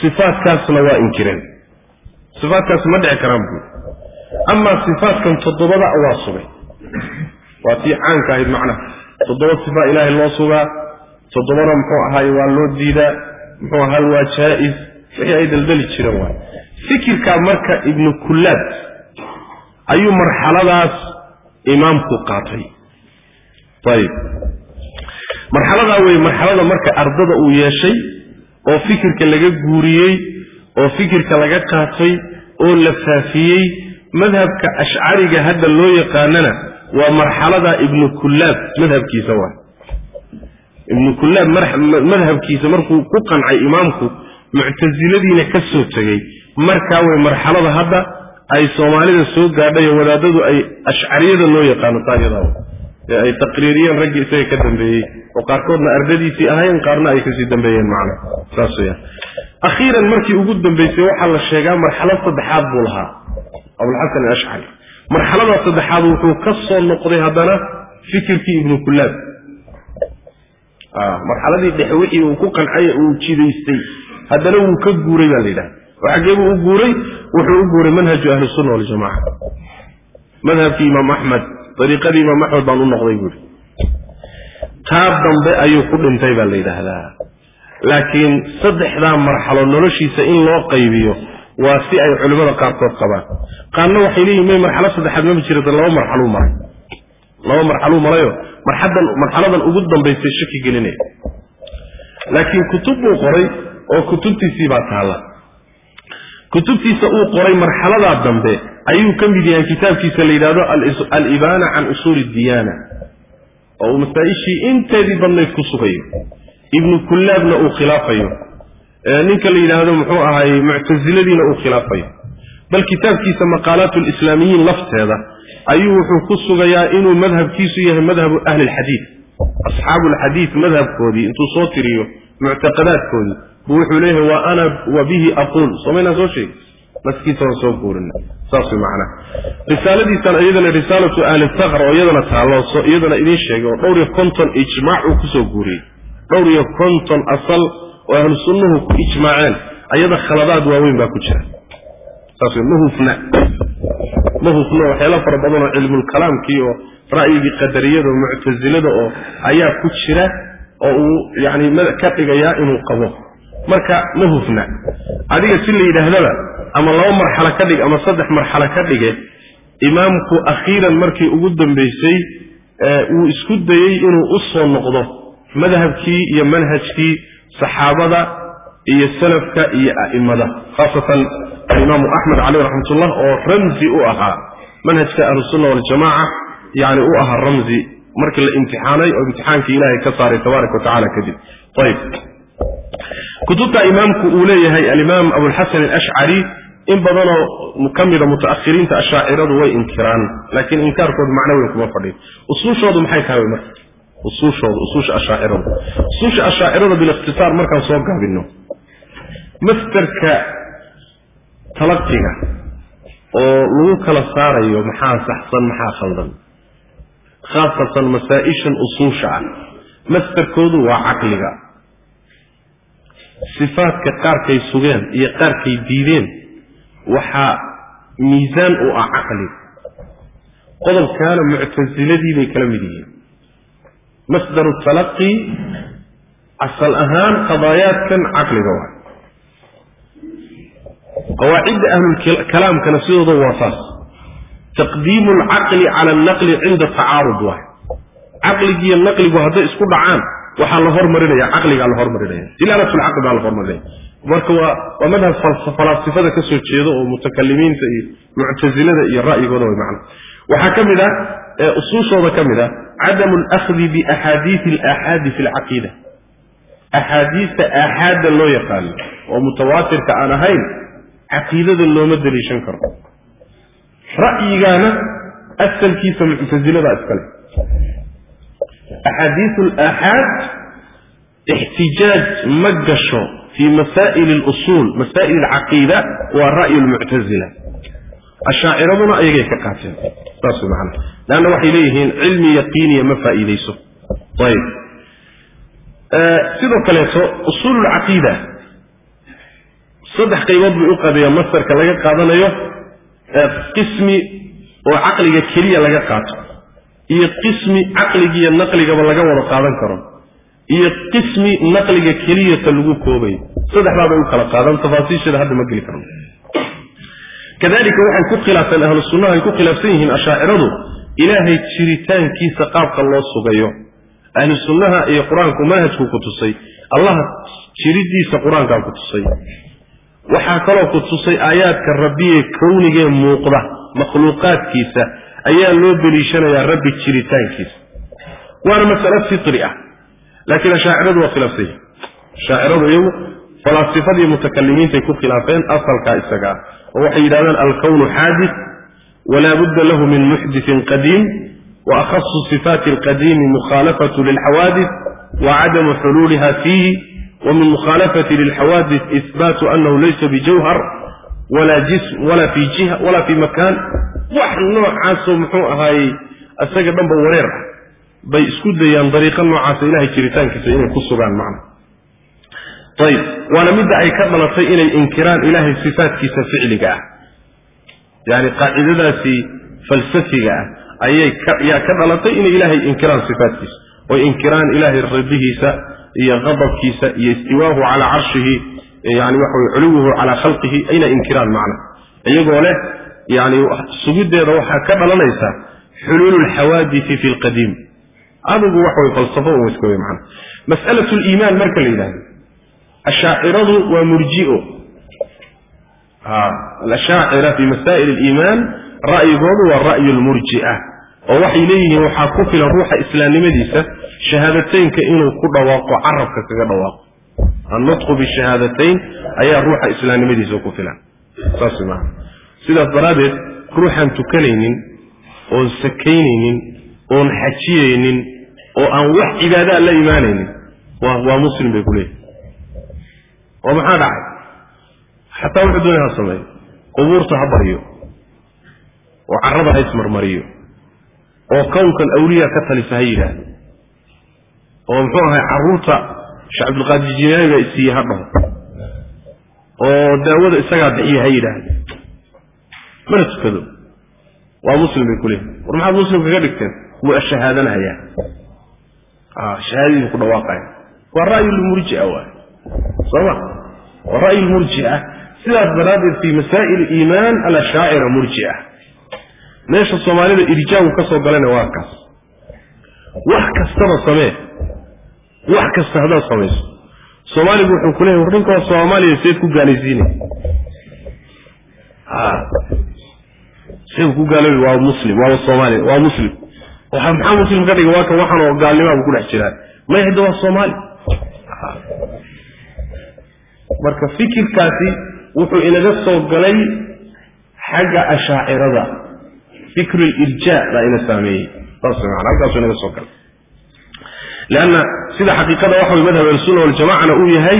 sifaatkaasna waa inkireen. Sifaatkaas ma dhici karaan buui amaa sifaatkan toddobada waa sugay. Waa tii caanka ahayd macnaha toddoba sifaa ilaahay loo sugaa toddobana muxuu ahaay waa loo diidaa muxuu ahaay waa jaa-is wixii ay daldali jireen waay fikirkaa marka ibnu kullaab ayuu marxaladaas imaamku qaatay. Ayib marxaladaa weye marxalada marka ardada uu yeeshay oo fikirka laga guuriyey oo fikirka laga qaatay oo la faafiyey madhabka ashcariga hadda loo yaqaanana waa marxalada ibnu kullaab madhabkiisa waay ibnu kullaab madhabkiisa markuu ku qancay imaamku muctasiladiina ka soo tegey markaa way marxalada hadda ay soomaalida soo gaadhay oo wadaadadu ay ashcariyada loo yaqaano taayada ee ay taqriiriyeen raggii isaga ka dambeeyey oo qaarkoodna ardadiisii ahayn qaarna ay ka sii dambeeyeen macna saas weyaan akhiiran markii ugu dambaysay waxaa la sheegaa marxalad saddexaad buu lahaa abulxasan alashcari marxalada saddexaad wuxuu ka soo noqday haddana fikirkii ibnu kullaab. Marxaladii dhexe wixii uu ku qancay uu jidaystay haddana wuu ka guuray baa la yidhaha oo xaggee buu u guuray wuxuu u guuray manhaju ahli sunna waljamaca madhabkii imaam axmed dariiqadii imaam axmed baan u noqday buuri taa dambe ayuu ku dhintay baa la yidhaahdaa. Laakiin saddexdaa marxalo noloshiisa in loo qaybiyo waa si ay culimmada qaarkood qabaan. Qaarna waxay leeyihiin may marxalo saddexaad mama jirata laba marxaluu maray. Laba marxaluu marayo marxadan marxaladan ugu dambaysay shaki gelinaya. Laakiin kutub qoray oo kutubtiisii baa taalla kutubtiisa uu qoray marxaladaa dambe ayuu ka mid yahay kitaabkiisa la yidhahdo alibaana can usuuli diyaana oo uu masaa-ishii inteedii badnayd ku sugayo. Ibnu kullaabna uu khilaafayo. Ninka la yidhaahdo muxuu ahaayey muctasiladiina uu khilaafayo. Bal kitaabkiisa maqaalaat lislaamiyiin lafteeda ayuu wuxuu ku sugayaa inuu madhabkiisu yahay madhabu ahli lxadiid asxaabu lxadiid madhabkoodii intuu soo tiriyo muctaqadaadkoodii buu wuxuu leeyahay wa ana wa bihi aquul soomaynaan soo sheegi naskiisa soo guurina saas macnaha risaaladiisan iyadana risaalatu ahli sakr oo iyadana taallooso iyadana idiin sheegay oo dhowr iyo konton ijmaac uu ku soo guuriyey. Dhowr iyo konton asal oo ahlu sunnuhu ku ijmaaceen. Ayada khaladaad waaweyn baa ku jira. Saas ma hufna ma hufna waxyaala fara badan oo cilmulkalaamkii oo ra'yigii qadariyada oo muctasilada oo ayaa ku jira oo uu yani ka dhigayaa inuu qabo marka ma hufna. Adiga si la yidhaahdaba ama laba marxalo ka dhig ama saddex marxalo ka dhige imaamku akhiiran markii ugu dambaysay wuu isku dayey inuu u soo noqdo madhabkii iyo manhajkii saxaabada iyo salafka iyo a'immada khaasatan alimaamu axmed caleyh raxmatullah oo ramzi u ahaa. Manhajka ahlusunna waljamaca yani u ahaa ramzi markii la imtixaanay oo imtixaankii ilaahay ka saaray tabaaraka wa tacala kadib. Ayb kutubta imaamku uu leeyahay alimaam abulxasan alashcari in badanoo ka mida mutaakhiriinta ashaaciradu way inkiraan laakiin inkaarkoodu macno weyn kuma fadhiyo usuushoodu maxay tahay marka? Usuushooda usuusha ashaacirada usuusha ashaacirada bilikhtisaar markaan soo gaabino masderka talaqiga oo lagu kala saarayo maxaa saxsan maxaa khaldan? Khaasatan masaa-ishan usuusha ah. Masderkoodu waa caqliga sifaadka qaarkay sugeen iyo qaarkay diideen waxaa miisaan u ah caqliga qodobkaana muctasiladii bay kala mid yihiin. Masdaru talaqi asal ahaan qadaayaadkan caqliga waay qawaacidda ahlulkalaamkana sidooda waa saas. Taqdiimu alcaqli cala alnaqli cinda tacaarud waay caqligiiyo naqligu hadday isku dhacaan waxaa la hormarinaya caqligaa la hormarinaya. Dilaalatulcaqli baa la hormarinaya. Marka waa waa madhab falaasifada ka jeeda oo mutakalimiinta iyo muctasilada iyo ra'yigooda way macna. Waxaa ka mid ah usuushooda ka mid ah cadamu alakhdi biaxaadiisi alaaxaadi fi alcaqiida. Axaadiista aaxaadda loo yaqaano oo mutawaatirka aan ahayn caqiidada looma daliishan karo ra'yigaana asalkiisa muctasiladaa iskale axaadiisu alaaxaad ixtijaaj ma gasho fii masaa'il alusuul masaa'il alcaqiida waa ra'yu lmuctasila ashaaciraduna ayagay ka qaateen saas macana leanna waxay leeyihiin cilmi yaqiiniya ma faa'iidayso ayib sidoo kaleeto usuul lcaqiida saddex qaybood bay u qaadayaan mastarka laga qaadanayo qismi oo caqliga keliya laga qaato iyo qismi caqligiiyo naqligaba laga wada qaadan karo. iyo qismi naqliga keliyata lagu koobayo saddexdaa bay u kala qaadaan tafaasiisheeda hadda ma geli karno. Kadalika waxay ku khilaafeen ahlu sunnaha ay ku khilaafsan yihiin ashaaciradu ilaahay jiritaankiisa qaabka loo sugayo. Ahlu sunnaha iyo qur'aanku manhajku ku tusay. Allah jiridiisa qur'aankaa ku tusay. Waxaa kaloo ku tusay aayaadka rabbiye kownigee muuqda makhluuqaadkiisa ayaa loo deliishanayaa rabbi jiritaankiisa. Waana masalo fitri ah. Laakiin ashaaciradu waa khilaafsan yihiin ashaaciradu iyagu falaasifadii mutakalimiintay ku khilaafeen asalkaa isaga ah. Oo waxay yidhahdeen alkownu xaadis walaa budda lahu min muxditin qadiim wa akhasu sifaati alqadiimi mukhaalafatu lilxawaadis wa cadamu xuluuliha fiihi wa min mukhaalafati lilxawaadis ihbaatu annahu laysa bijawhar walaa fi makaan wax noocaasoo muxuu ahaayey isaga dhanba wareer ah bay isku dayaan dariiqo noocaasa ilahay jiritaankiisa inay ku sugaan macna. Ayib waana midda ay ka dhalatay inay inkiraan ilaahay sifaatkiisa ficliga ah. Yani qaacidadaasi falsafiga ah ayay yaa ka dhalatay inay ilaahay inkiraan sifaatkiisa. Oy inkiraan ilaahay radihiisa iyo qadabkiisa iyo istiwaahu calaa carshihi yani waxa wey culuwuhu calaa khalqihi ayna inkiraan macna. Iyagoo leh yani sugiddeeda waxaa ka dhalanaysa xuluulu fi lqadiim. Adigu waxa wey falsafo un iska wey macna. Mas'alatu liimaan marka la yidhahdo ashaaciradu waa murjio. Alashaacira fi masaa'il aliimaan ra'yigoodu waa ra'yu lmurji'a oo waxay leeyihiin waxaa ku filan ruuxa islaamnimadiisa shahaadateynka inuu ku dhawaaqo carabka kaga dhawaaqo. Annutqu bishahaadatayn ayaa ruuxa islaamnimadiisa ku filan. Saas maa sidaas daraaddeed ruuxaan tukanaynin oon sakaynaynin oon xajiyaynin oo aan wax cibaadaa la imaanaynin waa muslim bay ku leeyihiin oo maxaa dhacay? Xataa wuxuu doonay ha sameeyo. Qubuurta ha baryo. Oo carrada ha ismarmariyo. Oo kownkan awliya ka talisa ha yidhaahdo. Oo muxuu ahay carruurta sheekh cabdilqaadir jilaani baa isiiye ha dhaho. Oo daawada isagaa bixiya ha yidhaahdo mana tukado waa muslim bay ku leeyihiin war maxaad muslimka ka dhigteen? Wuu ashahaadanhayaa shahaadadiibu ku dhawaaqaya waa ra'yulmurjia waay sooma waa ra'yulmurjia sidaas daraaddeed fii masaa'il iimaan alashaacira murjia meesha soomaalida irjaagu ka soo galayna waa kaas. Wax kastaba samee. Wax kasta haddaad samayso. Soomaaligu wuxuu ku war ninka waa soomaaliya seed ku gaalaysiinay ku gaaloobi waa muslim waaba soomaaliya waa muslim. Maxaa muslim ka dhigay? Waa kan waxaan oo gaalnimaaba ku dhex jiraan may hadda waa soomaali. Marka fikirkaasi wuxuu inaga soo galay xagga ashaacirada fikru lirjaa baa ina saameeyey. Saas maana halkaasu inaga soo galay. Leanna sida xaqiiqada waxa way madhab ahlusunna waljamacana uu yahay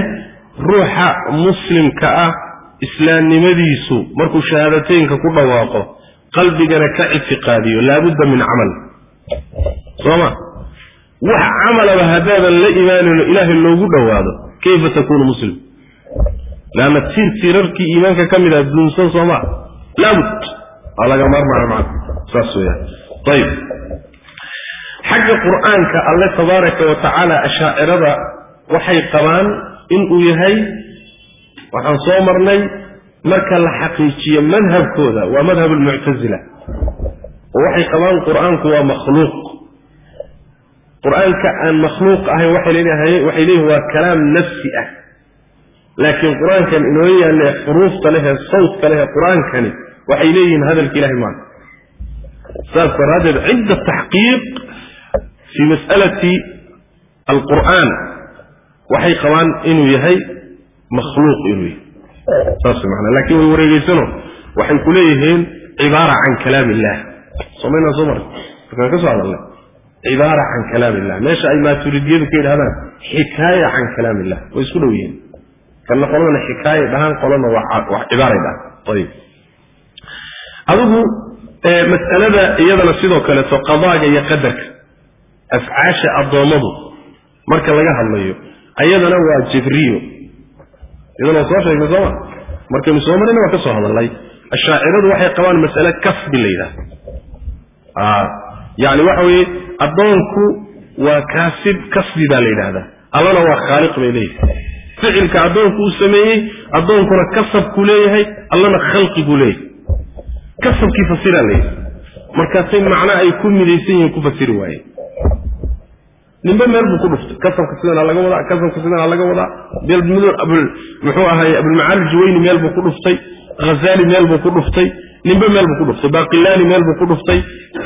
ruuxa muslimka ah islaamnimadiisu markuu shahaadateynka ku dhawaaqo qalbigana ka ictiqaadiyo laabudda min camal. Sooma? Wax camalaba haddaadan la imaanayno ilaahay loogu dhowaado kayfa takuunu muslim? Leanna tiir tiirarkii iimaanka ka mid ah duunsan sooma? Laabud. Waa laga maarmaara maa saas weyaan ayib xagga qur'aanka alle tabaaraka wa tacaala ashaacirada waxay qabaan inuu yahay waxaan soo marnay marka la xaqiijiyo madhabkooda waa madhab almuctasila oo waxay qabaan qur'aanku waa makhluuq. Qur'aanka aan makhluuq ahayn waxay leeyihiin waa kalaam nafsi ah. Laakiin qur'aankan inoo yaalle xuruufta lehee sawtka lehee qur'aankani waxay leeyihiin hadalka ilahay maaha saas daraaddeed cinda taxqiiq fii mas'alati alqur'aan waxay qabaan inuu yahay makhluuq inuu yahay saas maanaa laakiin way wareegeysano waxay ku leeyihiin cibaara can kalaam illah somaynaa soo maray markaan ka soo hadalnay cibaara can kalaam illah meesha ay maaturidiyadu ka yidhahdaan xikaaya can kalaam illah way isku dhow yihiin. Kanna qoladana xikaaya dhahaan qolana waa cibaaray dhahaan. Ayib. Adigu mas'alada iyadana sidoo kaleeto qadaaga iyo qadarka afcaasha addoommadu marka laga hadlayo ayadana waa jibriyo waa soo sheegnay sooma markaynu soo marina waa ka soo hadalnay ashaaciradu waxay qabaan mas'ale kasbi la yidhahda yacni waxa weeye addoonku waa kaasib kasbi baa la yidhahdaa allana waa khaaliq bay leeyihi ficilka addoonku uu sameeyey addoonkuna kasabku leeyahay allana khalqi buu leeyahay. Kasabkii fasiraa la yidhi markaasay macno ay ku midaysan yihiin ku fasiri waayeen nimbe meel buu ku dhuftay. Kasabka sidana laga wadaa kasabka sidana laga wadaa. Muxuu ahaye abulmacaali juwayni meel buu ku dhuftay. Hazaali meel buu ku dhuftay. Nimbe meel buu ku dhuftay. Baqilaani meel buu ku dhuftay.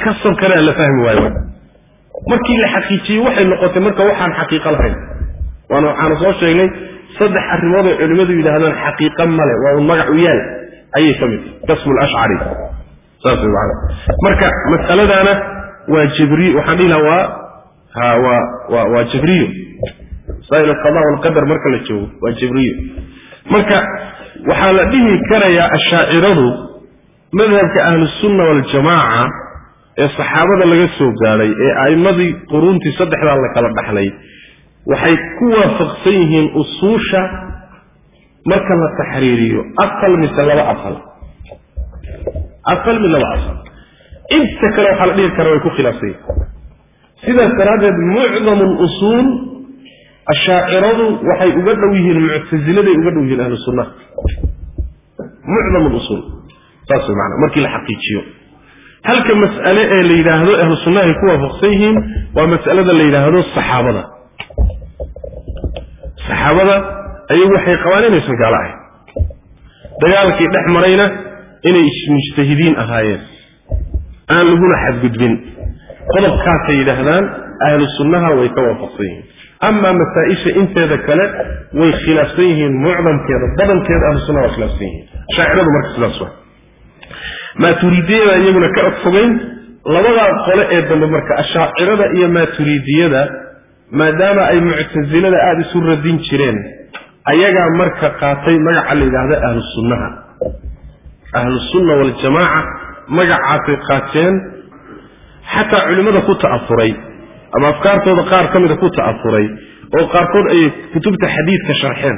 Kasabkana la fahmi waayo. Markii la xaqiijiyey waxay noqotay marka waxaan xaqiiqo lahayn. Waana waxaanu soo sheegnay saddex arrimood ay culimmadu yidhaahdaan xaqiiqa male. Waa un magac u yaal ayay ka mid kasbu lashcari saas marka mas'aladana waa jibri waxaan dhihi lahaa waa ha waa waa waa jibriyo masaa'il alqada walqadar marka la joogo waa jibriyo marka waxaa la dhihi karayaa ashaaciradu madhabka ahlusunna waljamaaca ee saxaabada laga soo gaadhay ee a'immadii quruuntii saddexdaa la kala dhaxlay waxay ku waafaqsan yihiin usuusha marka la taxriiriyo asal mise laba asal asal mi laba asal inta kale waxaa la dhihi kara way ku khilaafsan yihiin sidaas daraaddeed mucdamu lusuul ashaaciradu waxay uga dhow yihiin muctasiladay uga dhow yihiin ahlu sunnaha mucdam lusuul saas way maanaa markii la xaqiijiyo. Halka mas'ale ee la yidhaahdo ahlu sunnaha ay ku waafaqsan yihiin waa mas'alada la yidhaahdo saxaabada. Saxaabada ayagu waxay qabaan inaysan gaalo ahayn. Dagaalkii dhex marayna inay mujtahidiin ahaayeen. Aan laguna xadgudbin qodobkaasay yidhaahdaan ahlu sunnaha way ka waafaqsan yihiin. Amaa masaa-isha inteeda kale way khilaafsan yihiin mucdamkeeda badankeeda ahlu sunnaha waa khilaafsan yihiin. Shaaciradu marka sidaas wa maaturidiyada iyaguna ka og fogeyn labadaa qole ee dambe marka ashaacirada iyo maaturidiyada maadaama ay muctasilada aada isu radin jireen ayagaa marka qaatay magaca la yidhaahda ahlu sunnaha. Ahlusunna waljamaaca magacaasay qaateen xataa culimmada ku ta'afuray ama afkaartooda qaar ka mida ku ta'afuray oo qaarkood ay kutubta xadiidka sharxeen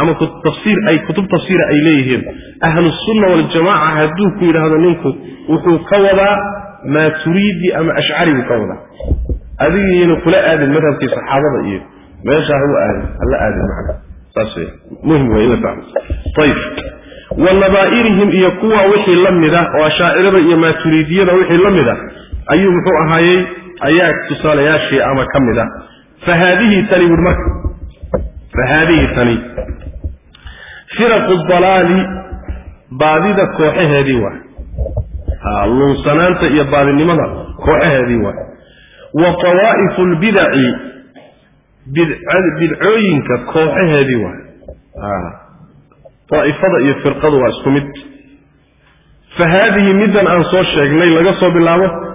ama tafsiir ay kutub tafsiira ay leeyihiin ahlusunna waljamaaca hadduu ku yidhaahdo ninku wuxuu ka wadaa maaturiidi ama ashcari buu ka wadaa. Adigiina kula aadin madhabkii saxaabada iyo meesha ha u aadin hala aadin macna saas wey muhiim wey in la fahmo. Ayib wa nabaa'irihim iyo kuwa wixii la mid ah oo ashaacirada iyo maaturiidiyada wixii la mid ah ayuu muxuu ahaayey? Ayaa tusaalayaashii ama ka mid ah fa tani bui marka. Fa tani. Firaqu dalaali baadida kooxaheedii waay luunsanaanta iyo baadinimada kooxaheedii waay wa tawaa'ifu lbidaci bidcooyinka kooxaheedii waay daa'ifada iyo firqadu waa isku mid. Fa haadihi middan aan soo sheegnay laga soo bilaabo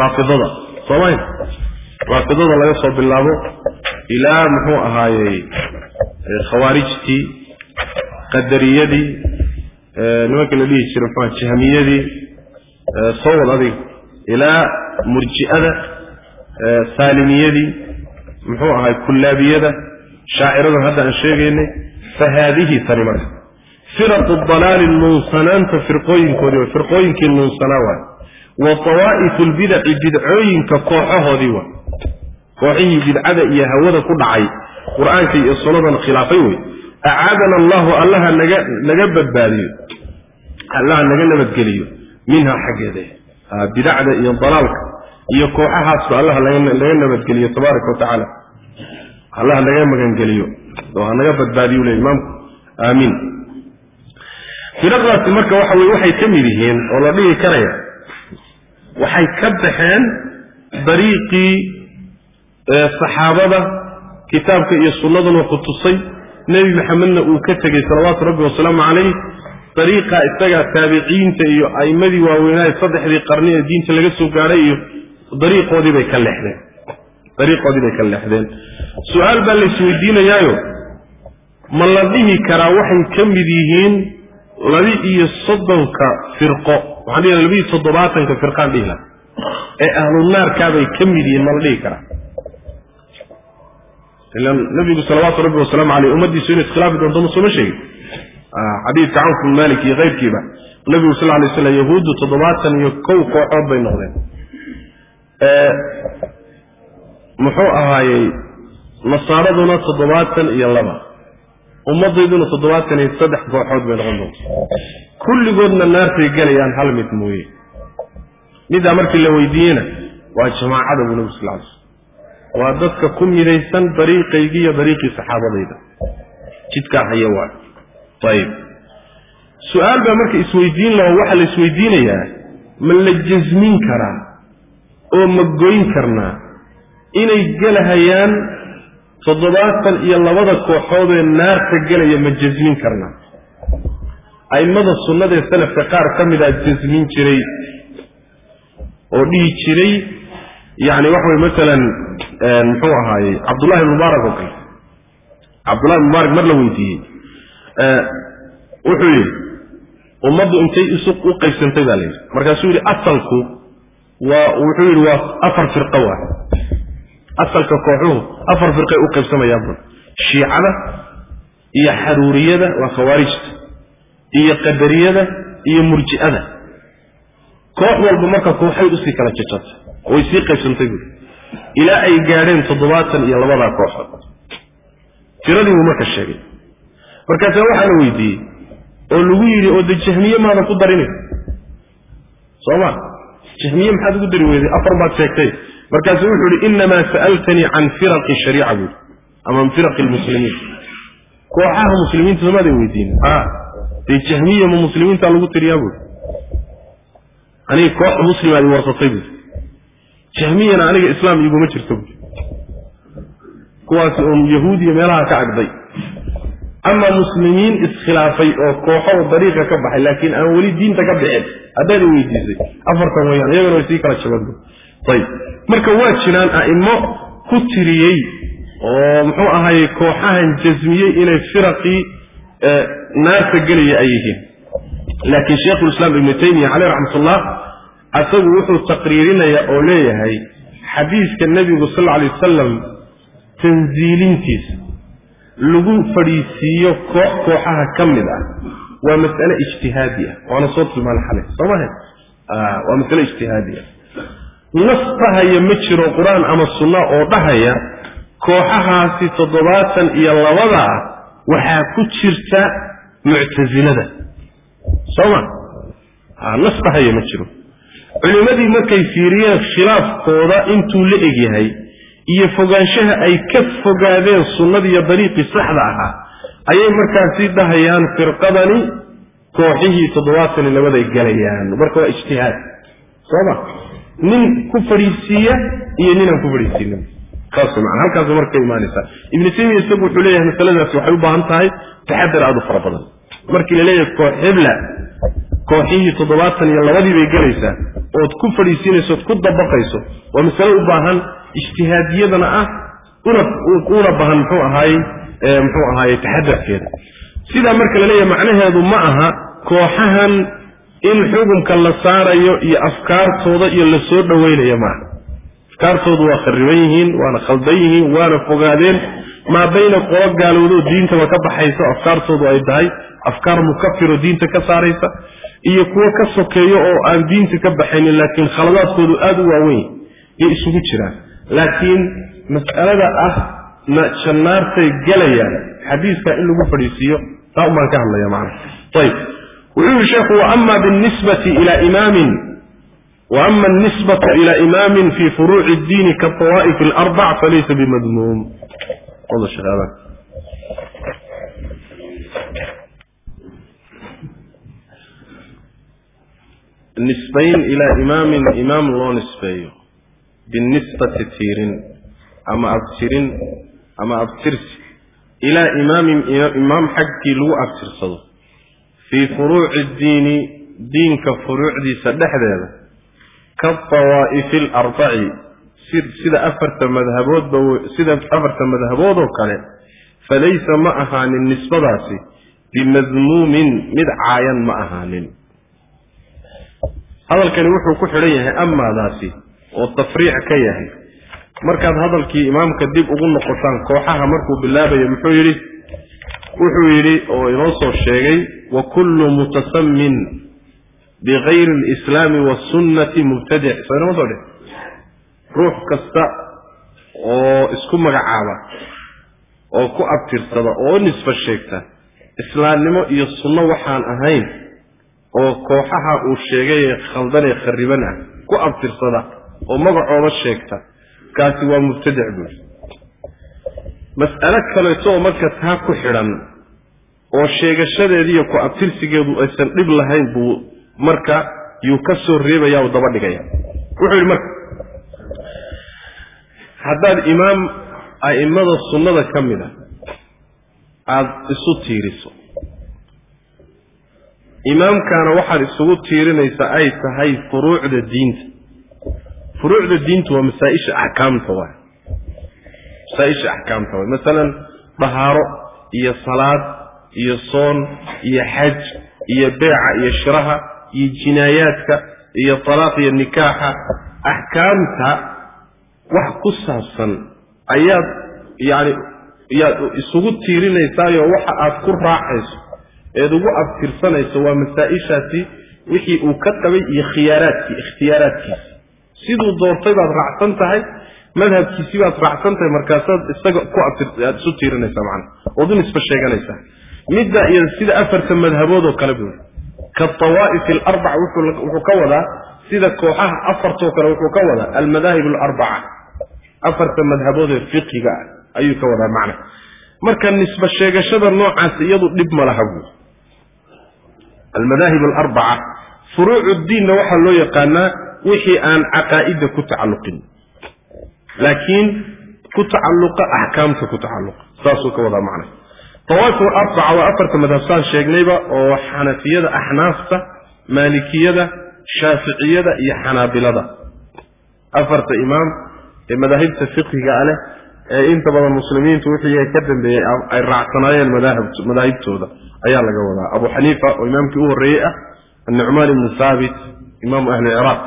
raafidada. Soomay raafidada laga soo bilaabo ilaa muxuu ahaayey khawaarijtii qadariyadii nimankii la dhihi jiray muxua jahmiyadii soo wad adiga ilaa murji'ada saalimiyadii muxuu ahaay kullaabiyada shaaciradan hadda aan sheegaynay fa haadihi tani marka. Firaqu dalaali nuunsanaanta firqooyinkoodii firqooyinkii nuunsanaa waay wa tawaa'ifu lbidaci bidcooyinka kooxahoodii waay kooxihii bidcada iyo hawada ku dhacay qur'aanka iyo sunnadan khilaafay wey acaadana allahu allaha naga naga badbaadiyo. Allaha naga nabadgeliyo minha xaggeeda bidacda iyo dalaalka iyo kooxahaasba allaha laga nabadgeliyo tabaaraka wa tacaala allaha naga magangeliyo. Oo hanaga badbaadiyu le imaamku. Aamiin firaqdaasi marka waxa weye waxay ka mid yihiin oo la dhihi karaya waxay ka baxeen dariiqii saxaabada kitaabka iyo sunnaduna ku tusay. Nebi maxamedna uu ka tegey salawaatu rabbi wasalaamu calayh. Dariiqa isagaa taabiciinta iyo a'immadii waaweynaaye saddexdii qarni ee diinta laga soo gaadhay iyo dariiqoodii bay ka leexdeen. Dariiqoodii bay ka leexdeen. Su'aal baa la isweydiinayaayo. Ma la dhihi karaa waxay ka mid yihiin labi iyo soddonka firqo. Waxaan dhihi labiiyo toddobaatanka firqaan dhihi laha ee ahlunaarkaabay ka mid yihiin ma la dhihi karaa ilan nabigu salawaatu rabbi wasalaamu caleyh ummadiisu inay iskhilaafi doonto ma sheegin? Xadiidka cawf bin malik iyo keyrkiiba nabigu sal lay slam yahuuddu toddobaatan iyo kow kooxood bay noqdeen. Muxuu ahaayey nasaaraduna toddobaatan iyo laba ummadayduna toddobaatan iyo saddex kooxood bay noqon doonta kulligoodna naartay gelayaan hal mid mooye. Middaa markii la weydiiyeyna waa jamaacada buu nabi sal lay slm waa dadka ku midaysan dariiqaygii iyo dariiqii saxaabadayda. Jidkaa haya waa. Ayib su'aal baa marka isweydiin laho waxaa la isweydiinayaa ma la jasmin karaa oo ma goyn karnaa inay gelahayaan toddobaatan iyo labada kooxoodee naarta gelaya ma jasmin karnaa a'immada sunnadaee salafka qaar ka midaa jasmin jiray oo dhihi jiray yacni waxa way masalan muxuu ahaayey cabdullahi mubaarak oo kale. Cabdullahi mubaarak mar la weydiiyey. Wuxuu yidhi ummaddu intay isu u qaybsantay baa la yidhi. Markaasuu yidhi asalku waa wuxuu yidhi waa afar firqo waa asalka kooxuhu afar firqay u qaybsamayaan bun. Shiicada iyo xaruuriyada waa khawaarijta iyo qadariyada iyo murji'ada. Koox walba marka kooxay u sii kala jajabtay way sii qaybsantay buui ilaa ay gaadheen toddobaatan iyo labadaa kooxood tiradii buu marka sheegay. Markaasaa waxaa la weydiiyey oo lagu yidhi oo de jahmiye maadan ku darini soo ma jahmiye maxaad ugu dari weyday afar baad sheegtay markaasuu wuxuu yihi inamaa sa'altanii can firaqi shariica buui ama firaqi lmuslimiin. Kooxaha muslimiinta soomaadan weydiin a dee jahmiya ma muslimiintaa lagu tiriyaa? buui aniga koox muslimaad i warsatay buui jahmiyana aniga islaam iguma jirto buui kuwaasi uun yahuudiya meelaha ka agday. Ama muslimiin iskhilaafay oo kooxo dariiqa ka baxay laakiin aan weli diinta ka bixin. Haddaad i weydiisay. Afartan weyaan iyagana way sii kala jaban ayib marka waa jiraan a'imo ku tiriyey oo muxuu ahaayey kooxahan jasmiyey inay firaqii naarta gelaya ay yihiin. Laakiin sheikhulislaam ibnu taymiya caleyh raxmatullah asagu wuxuu taqriirinayaa oo leeyahay xadiiska nebigu sal alay wasalam tanziilintiisa. Lagu fadhiisiiyo koox kooxaha ka mid ah. Waa mas'ale ijtihaadi ah. Waana soo tilmaana xalay soo maha waa masale ijtihaadi ah nas dhahaya ma jiro qur'aan ama sunna oo dhahaya kooxahaasi toddobaatan iyo labada ah waxaa ku jirta muctasilada. Soo ma? Nas dhahaya ma jiro. Culimmadii markay fiiriyeen khilaafkooda intuu la egyahay iyo fogaanshaha ay ka fogaadeen sunnadii iyo dariiqii saxda ahaa ayay markaasi dhahayaan firqadani kooxihii toddobaatan iyo labaday galayaan. Marka waa ijtihaad. Sooma nin ku fadhiisiiya iyo ninaan ku fadhiisiinin. Saas man halkaas marka imaanaysaa. Ibnu taymiya isagu wuxuu leeyahay masaladaasi waxay u baahan tahay taxadar aada u fara badan. Markii la koox hebla kooxihii toddobaatan iyo labadii bay gelaysaa ood ku fadhiisiinayso ood ku dabaqayso waa masale u baahan ijtihaadiyadana ah una una baahan muxuu ahaaye muxuu ahaaye taxadarkeeda sidaa marka la macnaheedu ma aha kooxahan in xukunka la saarayo iyo afkaartooda iyo la soo dhowaynayo maaha. Afkaartoodu waa khariban yihiin waana khaldan yihiin waana fogaadeen. Maa bayna qolo gaalowdo diintaba ka baxayso afkaartoodu ay tahay afkaar mukafiro diinta ka saaraysa iyo kuwo ka sokeeyo oo aan diinta ka baxaynin laakiin khaladaadkoodu aada u waaweyn yay isugu jiraan. Laakiin mas'alada ah jannaartay gelayaan. Xadiiska in lagu fadhiisiiyo taa umaan ka hadlaya macana ayib wuxuu yihi sheekhu waama binisbati ila imaamin waama anisbatu ila imaamin fi furuuci اddiini kaطawa'if اlarbac falaysa bimadmuum nisbayn ilaa imaamin imaam loo nisbeeyo binisbati tiirin ama abtirin ama abtirsi ilaa imaamin imaam xaggii lagu abtirsado fii furuuci ddiini diinka furuucdiisa dhexdeeda kaawaa'ifi alarbaci sida afarta madhaboodba sida afarta madhabood oo kale falaysa ma ahaanin nisbadaasi bimadmuumin mid caayan ma ahaanin hadalkani wuxuu ku xidhan yahay amaadaasi oo tafriic ka yahay markaad hadalkii imaamka dib ugu noqotaan kooxaha markuu bilaabayo muxuu yidhi wuxuu yidhi oo inoo soo sheegay wa kullu mutasamin bikayri alislaami wasunnati mubtadic soo inama soo dhe ruux kasta oo isku magacaaba oo ku abtirsada oo nisbo sheegta islaamnimo iyo sunno waxaan ahayn oo kooxaha uu sheegay ee khaldan ee khariban ah ku abtirsada oo magacooda sheegta kaasi waa mubtadic buuri mas'alo kaleeto oo marka taa ku xidhan oo sheegashadeediiyo ku abtirsigeedu aysan dhib lahayn buu marka yuu ka soo reebaya u daba dhigaya. Wuxuu yidhi marka haddaad imaam a'immada sunnada ka mid a aada isu tiiriso. Imaamkaana waxaad isugu tiirinaysaa ay tahay furuucda diinta. Furuucda diinta waa masaa-isha axkaamta waay masaa-isha axkaamta waay masalan dahaaro iyo salaad iyo soon iyo xaj iyo beeca iyo shiraha iyo jinaayaadka iyo talaaq iyo nikaaxa. Axkaamta wax ku saabsan ayaad yacni yaad isugu tiirinaysaayo waxa aad ku raacayso eed ugu abtirsanayso waa masaa-ishaasi wixii uu ka qabay iyo khiyaaraadkii ikhtiyaaraadkiisi siduu doortay baad raacsan tahay madhabkiisii baad raacsan tahay markaasaad isaga ku aad isu tiirinaysaa macana. Ood u nisba sheeganaysaa. Midda iyo sida afarta madhabood oo kale buuri kaawaa'ifi alarbac wuxuu ka wadaa sida kooxaha afartoo kale wuxuu ka wadaa almadaahib alarbaca afarta madhabood ee fiqiga ah ayuu ka wadaa macna. Marka nisba sheegashada noocaas iyadu dhib ma laha buuri almadaahib alarbaca furuucu diinna waxaa loo yaqaanaa wixii aan caqaa'ida ku tacalluqin laakiin ku tacalluqa axkaamta ku tacalluqa. Saasuu ka wadaa macna awaaiful arbaca waa afarta madhabsaan sheegnayba oo xanafiyada axnaafta maalikiyada shaaficiyada iyo xanaabilada. Afarta imaam ee madaahibta fiqhiga a leh ee inta badan muslimiintu wixii ka dambeeyey ay raacsanaayeen madaahibtooda ayaa laga wadaa. Abu xaniifa oo imaamkii u horreeyey ah annucmaan ibnu haabit imaamu ahli ciraaq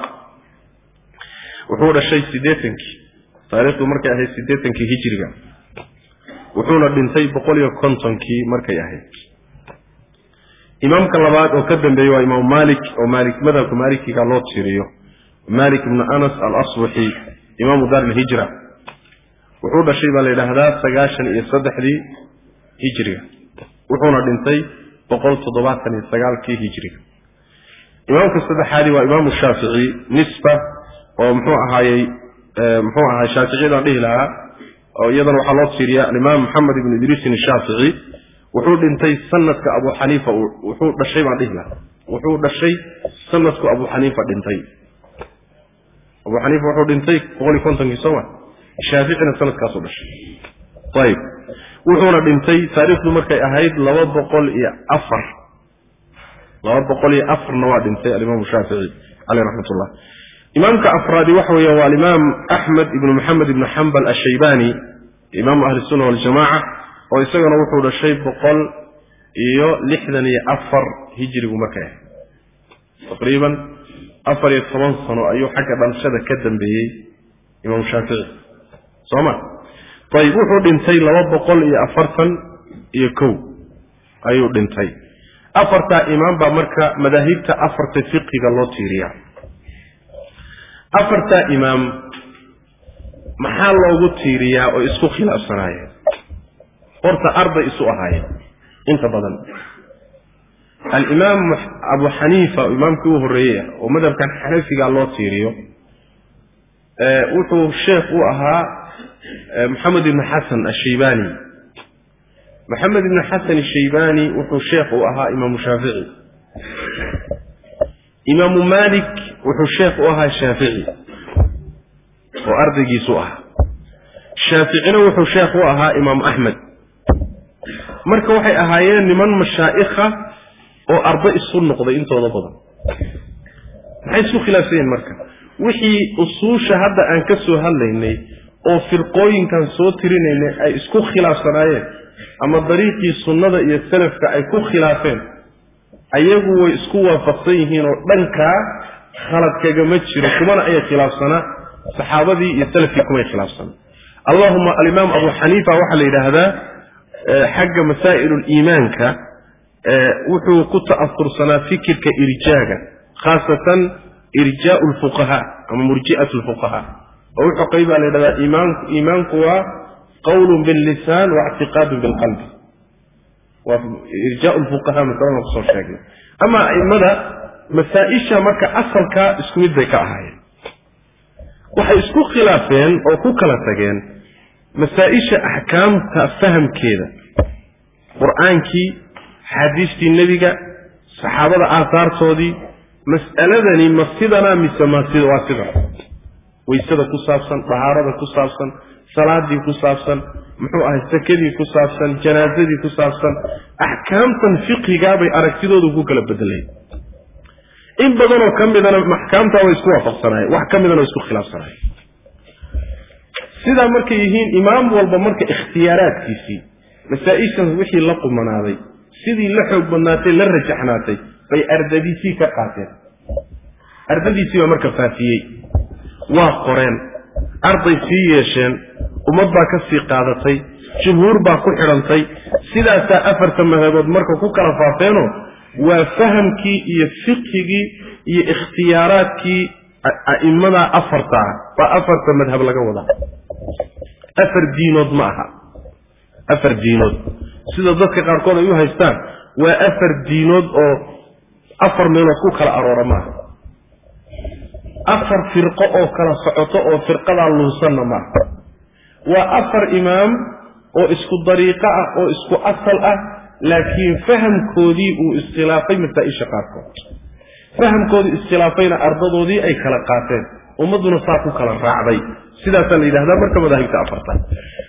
wuxuu dhashay siddeetankii taariikhdu markay ahayd siddeetankii hijiriga wuxuuna dhintay boqol iyo kontonkii markay ahayd. Imaamka labaad oo ka dambeeyey waa imaamu malik oo maalik madhabka maalikiga loo tiiriyo malik ibnu anas alasbaxi imaamu daar ilhijra wuxuu dhashay baa la yidhaahdaa sagaashan iyo saddexdii hijiriga wuxuuna dhintay boqol toddobaatan iyo sagaalkii hijiriga. Imaamka saddexaadi waa imaamu shaafici nisba oo muxuu ahaayey muxuu ahaay shaaficiyadaan dhihi lahaa oo iyadana waxaa loo tiiriya alimaam maxamed ibnu idriisin ashaafici wuxuu dhintay sanadka abu xaniifa wuxuu dhashay baan dhihi lahaa. Wuxuu dhashay sanadku abu xaniifa dhintay. Abu xaniifa wuxuu dhintay boqol iyo kontonkii sooma shaaficina sanadkaasuu dhashay. Ayib wuxuuna dhintay taariikhdu markay ahayd laba boqol iyo afar. Laba boqol iyo afarna waa dhintay alimaamu shaafici caleyh raxmat imaamka afraadi waxa weeya waa alimaam axmed ibnu maxamed ibnu xambal ashaybani imaamu ahli sunna waljamaca oo isagana wuxuu dhashay boqol iyo lixdan iyo afar hijirigu markay ahayd taqriiban afar iyo toban sano ayuu xagga dhalashada ka dambeeyey imaamu shaafici. Soo ma? Ayib wuxuu dhintay laba boqol iyo afartan iyo kow ayuu dhintay. Afartaa imaam baa marka madaahibta afarta fiqiga loo tiiriya afartaa imaam maxaa loogu tiiriyaa oo isku khilaafsanaayeen horta arday isu ahaayeen inta badan. Alimaam abu xaniifa imaamkii u horreeyey oo madhabkan xanafiga loo tiiriyo wuxuu sheekh u ahaa maxamed ibni xasan ashaybani maxamed ibni xasan ashaybani wuxuu sheekh u ahaa imaamu shaafici. Imaamu malik wuxuu sheekh u ahaa shaafici oo ardaygiisu ahaa shaaficina wuxuu sheekh u ahaa imaamu axmed marka waxay ahaayeen niman mashaa'ikha oo arday isu noqday intooda badan. Maxay isku khilaafsanyeen marka? Wixii usuusha hadda aan ka soo hadlaynay oo firqooyinkan soo tirinaynay ay isku khilaafsanaayeen ama dariiqii sunnada iyo salafka ay ku khilaafeen ayagu way isku waafaqsan yihiin oo dhankaa khalad kagama jiro kumana ayay khilaafsanaa saxaabadii iyo salafkii kumay khilaafsana allahuma alimaam abu xaniifa waxaa la yidhaahdaa xagga masaa'il-uliimaanka wuxuu ku ta'asursanaa fikirka irjaaga khaasatan irjaau lfuqahaa ama murji'at lfuqahaa oo wuxuu qayb baa la yidhahdaa iimaanku iimaanku waa qawlun billisaan wa ictiqaadun bilqalbi waa irjaau lfuqahaa masalada ku soo sheegnay ama a'immada masaa-isha marka asalkaa isku mid bay ka ahaayeen. Waxay isku khilaafeen oo ku kala tageen masaa-isha axkaamta fahamkeeda qur'aankii xaadiistii nebiga saxaabada aahaartoodii mas'aladani ma sidanaa mise ma waa sidan waysada ku saabsan dahaarada ku saabsan salaadii ku saabsan muxuu ahay sakadii ku saabsan janaasadii ku saabsan axkaamtan fiqigaabay aragtidoodu ku kala bedeleen in badanoo ka midana axkaamtaa way isku waafaqsanaayeen wax ka midana isku khilaafsanaayeen sidaa markay yihiin imaam walba marka ikhtiyaaraadkiisii masaa-ishan wixii la qumanaaday sidii la xoog badnaatay la rajaxnaatay bay ardadiisii ka qaateen. Ardadiisii baa marka faafiyey. Waa qoreen. Arday sii yeesheen. Ummad baa ka sii qaadatay. Jumhuur baa ku xidhantay. Sidaasaa afarta madhabood marka ku kala faafeenoo waa fahamkii iyo fiqhigii iyo ikhtiyaaraadkii a'immadaa afarta ah baa afarta madhab laga wadaa. Afar diinood ma aha. Afar diinood. Sida dadka qaarkood ay u haystaan waa afar diinood oo afar meelood ku kala aroora maaha afar firqo oo kala socoto oo firqadaa lunsanna maaha waa afar imaam oo isku dariiqo ah oo isku asal ah laakiin fahamkoodii uu iskhilaafay masaa-isha qaarkood. Fahamkoodii iskhilaafayna ardadoodii ay kala qaateen. Ummadduna saa ku kala raacday. Sidaasaa la yidhahdaa marka madaahibta afarta.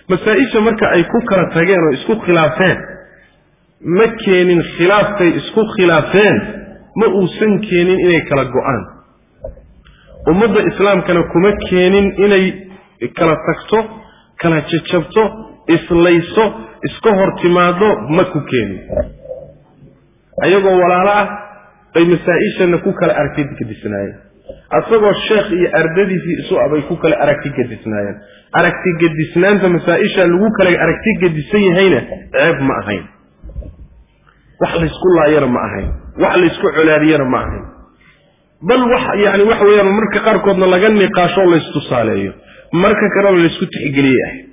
Masaa-isha marka ay ku kala tageen oo isku khilaafeen ma keenin khilaaftay isku khilaafeen ma uusan keenin inay kala go'aan. Ummadda islaamkana kuma keenin inay kala tagto kala jajabto islayso iska hor timaado ma ku keenin ayagoo walaalo ah bay masaa-ishana ku kala aragti gedisnaayeen asagoo sheekh iyo ardadiisii isu abay ku kala aragti gedisnaayeen aragti gedisnaanta masaa-isha lagu kala aragti gedisan yahayna ceeb ma ahayn. Wax laysku laayana ma ahayn. Wax laysku colaadiyana ma ahayn. Bal wax yani waxa weeyaan marka qaarkoodna laga niqaasho o laystusaaleeyo marka kalena laysku tixgeliyey ahayd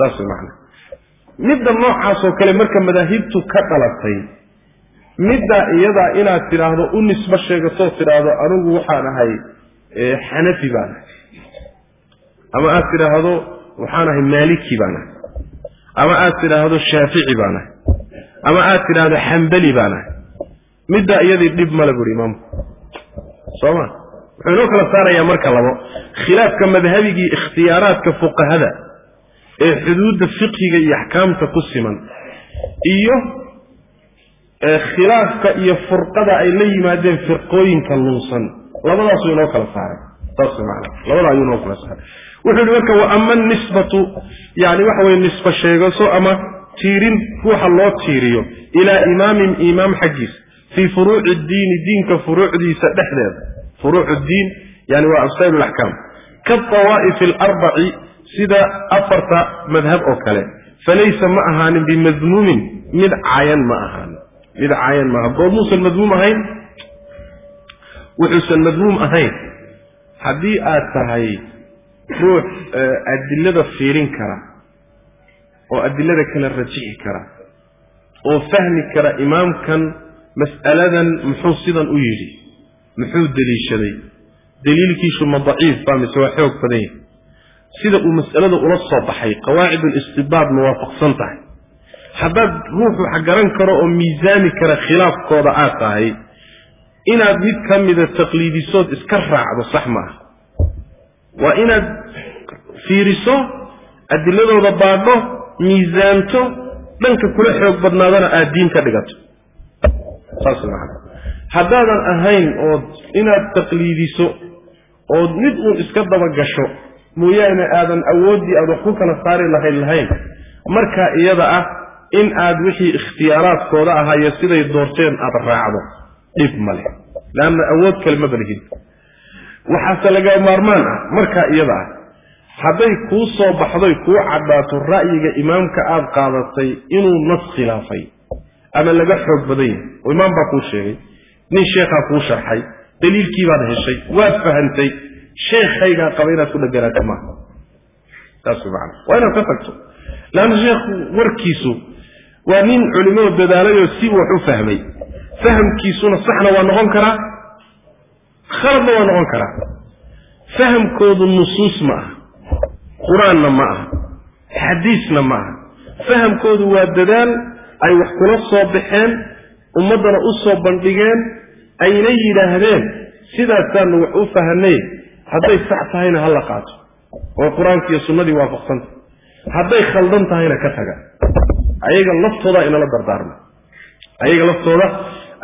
saas macana midda noocaasoo kale marka madaahibtu ka dhalatay middaa iyadaa inaad tidhaahdo u nisbo sheegatoo tidhaahdo anigu waxaan ahay xanafi baan ahay. Ama aad tidhaahdo waxaan ahay maaliki baan ahay. Ama aad tidhaahdo shaafici baan ahay. Ama aad tidhaahdo xambali baan ahay. Middaa iyadii dhib male buhi imaamku soo ma? Wuxuu inoo kala saarayaa marka labo. Khilaafka madhabigii ikhtiyaaraadka fuqahada ee xuduudda fiqhiga iyo axkaamta ku siman iyo khilaafka iyo furqada ay la yimaadeen firqooyinka lunsan. Labadaasuu inoo kala saaray. Saas maana labada ayuu inoo kala saaray. Wuxuu yihi marka wa nisbatu yani waxa weye nisba sheegaso ama tiirin ruuxa loo tiiriyo ilaa imaamin imaam xaggiisa fii furuuci diini diinka furuucdiisa dhexdeeda. Furuuc diin yani waa absail laxkaam kaawaa'ifi alarbaci sida afarta madhab oo kale. Falaysa ma ahaanin bimadmuumin mid cayan ma ahaanin. Mid cayan maaha goormuusan madmuum ahayn wuxuusan madmuum ahayn. Haddii aad tahay ruux adilada fiirin kara oo adilada kala rajixi kara oo fahmi kara imaamkan mas'aladan muxuu sidan u yidhi. Muxuu deliishaday. Daliilkiisu ma daciif baa mise waa xoog badan yahay sida uu mas'alada ula soo baxay qawaacid ulistibaad ma waafaqsan tahay. Haddaad ruuxu garan karo oo miisaami kara khilaafkooda aad tahay inaad mid ka mida taqliidisood iska raacdo sax maaha waa inaad fiiriso adiladooda baadho miisaanto dhanka kula xoog badnaadana aada diin ka dhigato. Saas macana haddaadan ahayn ood inaad taqliidiso ood mid uun iska daba gasho mooyaane aadan awooddii aad wax ku kala saari lahayn lahayn. Markaa iyada ah in aad wixii ikhtiyaaraadkooda ahaayo siday doorteen aad raacdo dhib male leanna awood kale ma balihid waxaase laga maarmaan ah markaa iyada ah hadday kuu soo baxdoy kuu caddaato ra'yiga imaamka aad qaadatay inuu nas khilaafay ama laga xoog badan yahay oo imaam baa kuu sheegay nin sheekhaa kuu sharxay daliilkiibaad heshay waad fahantay sheekhaygaa qaba inaad ku dheganaato maaha saas maana waa inaad ka tagto. Leanna sheekhu warkiisu waa nin culimadu dadaalayoo si wax u fahmay. Fahamkiisuna saxna waa noqon karaa khaladna waa noqon karaa. Fahamkoodu nusuus ma aha qur'aanna ma aha xadiisna ma aha. Fahamkoodu waa dadaal ay wax kula soo baxeen ummaddana u soo bandhigeen ayna yidhaahdeen. Sidaasaanu wax u fahanay hadday sax tahayna ha la qaato. Oo qur'aanki iyo sunnadii waafaqsanta. Hadday khaldan tahayna ka taga. Ayaga laftooda inala dardaarmay. Ayaga laftooda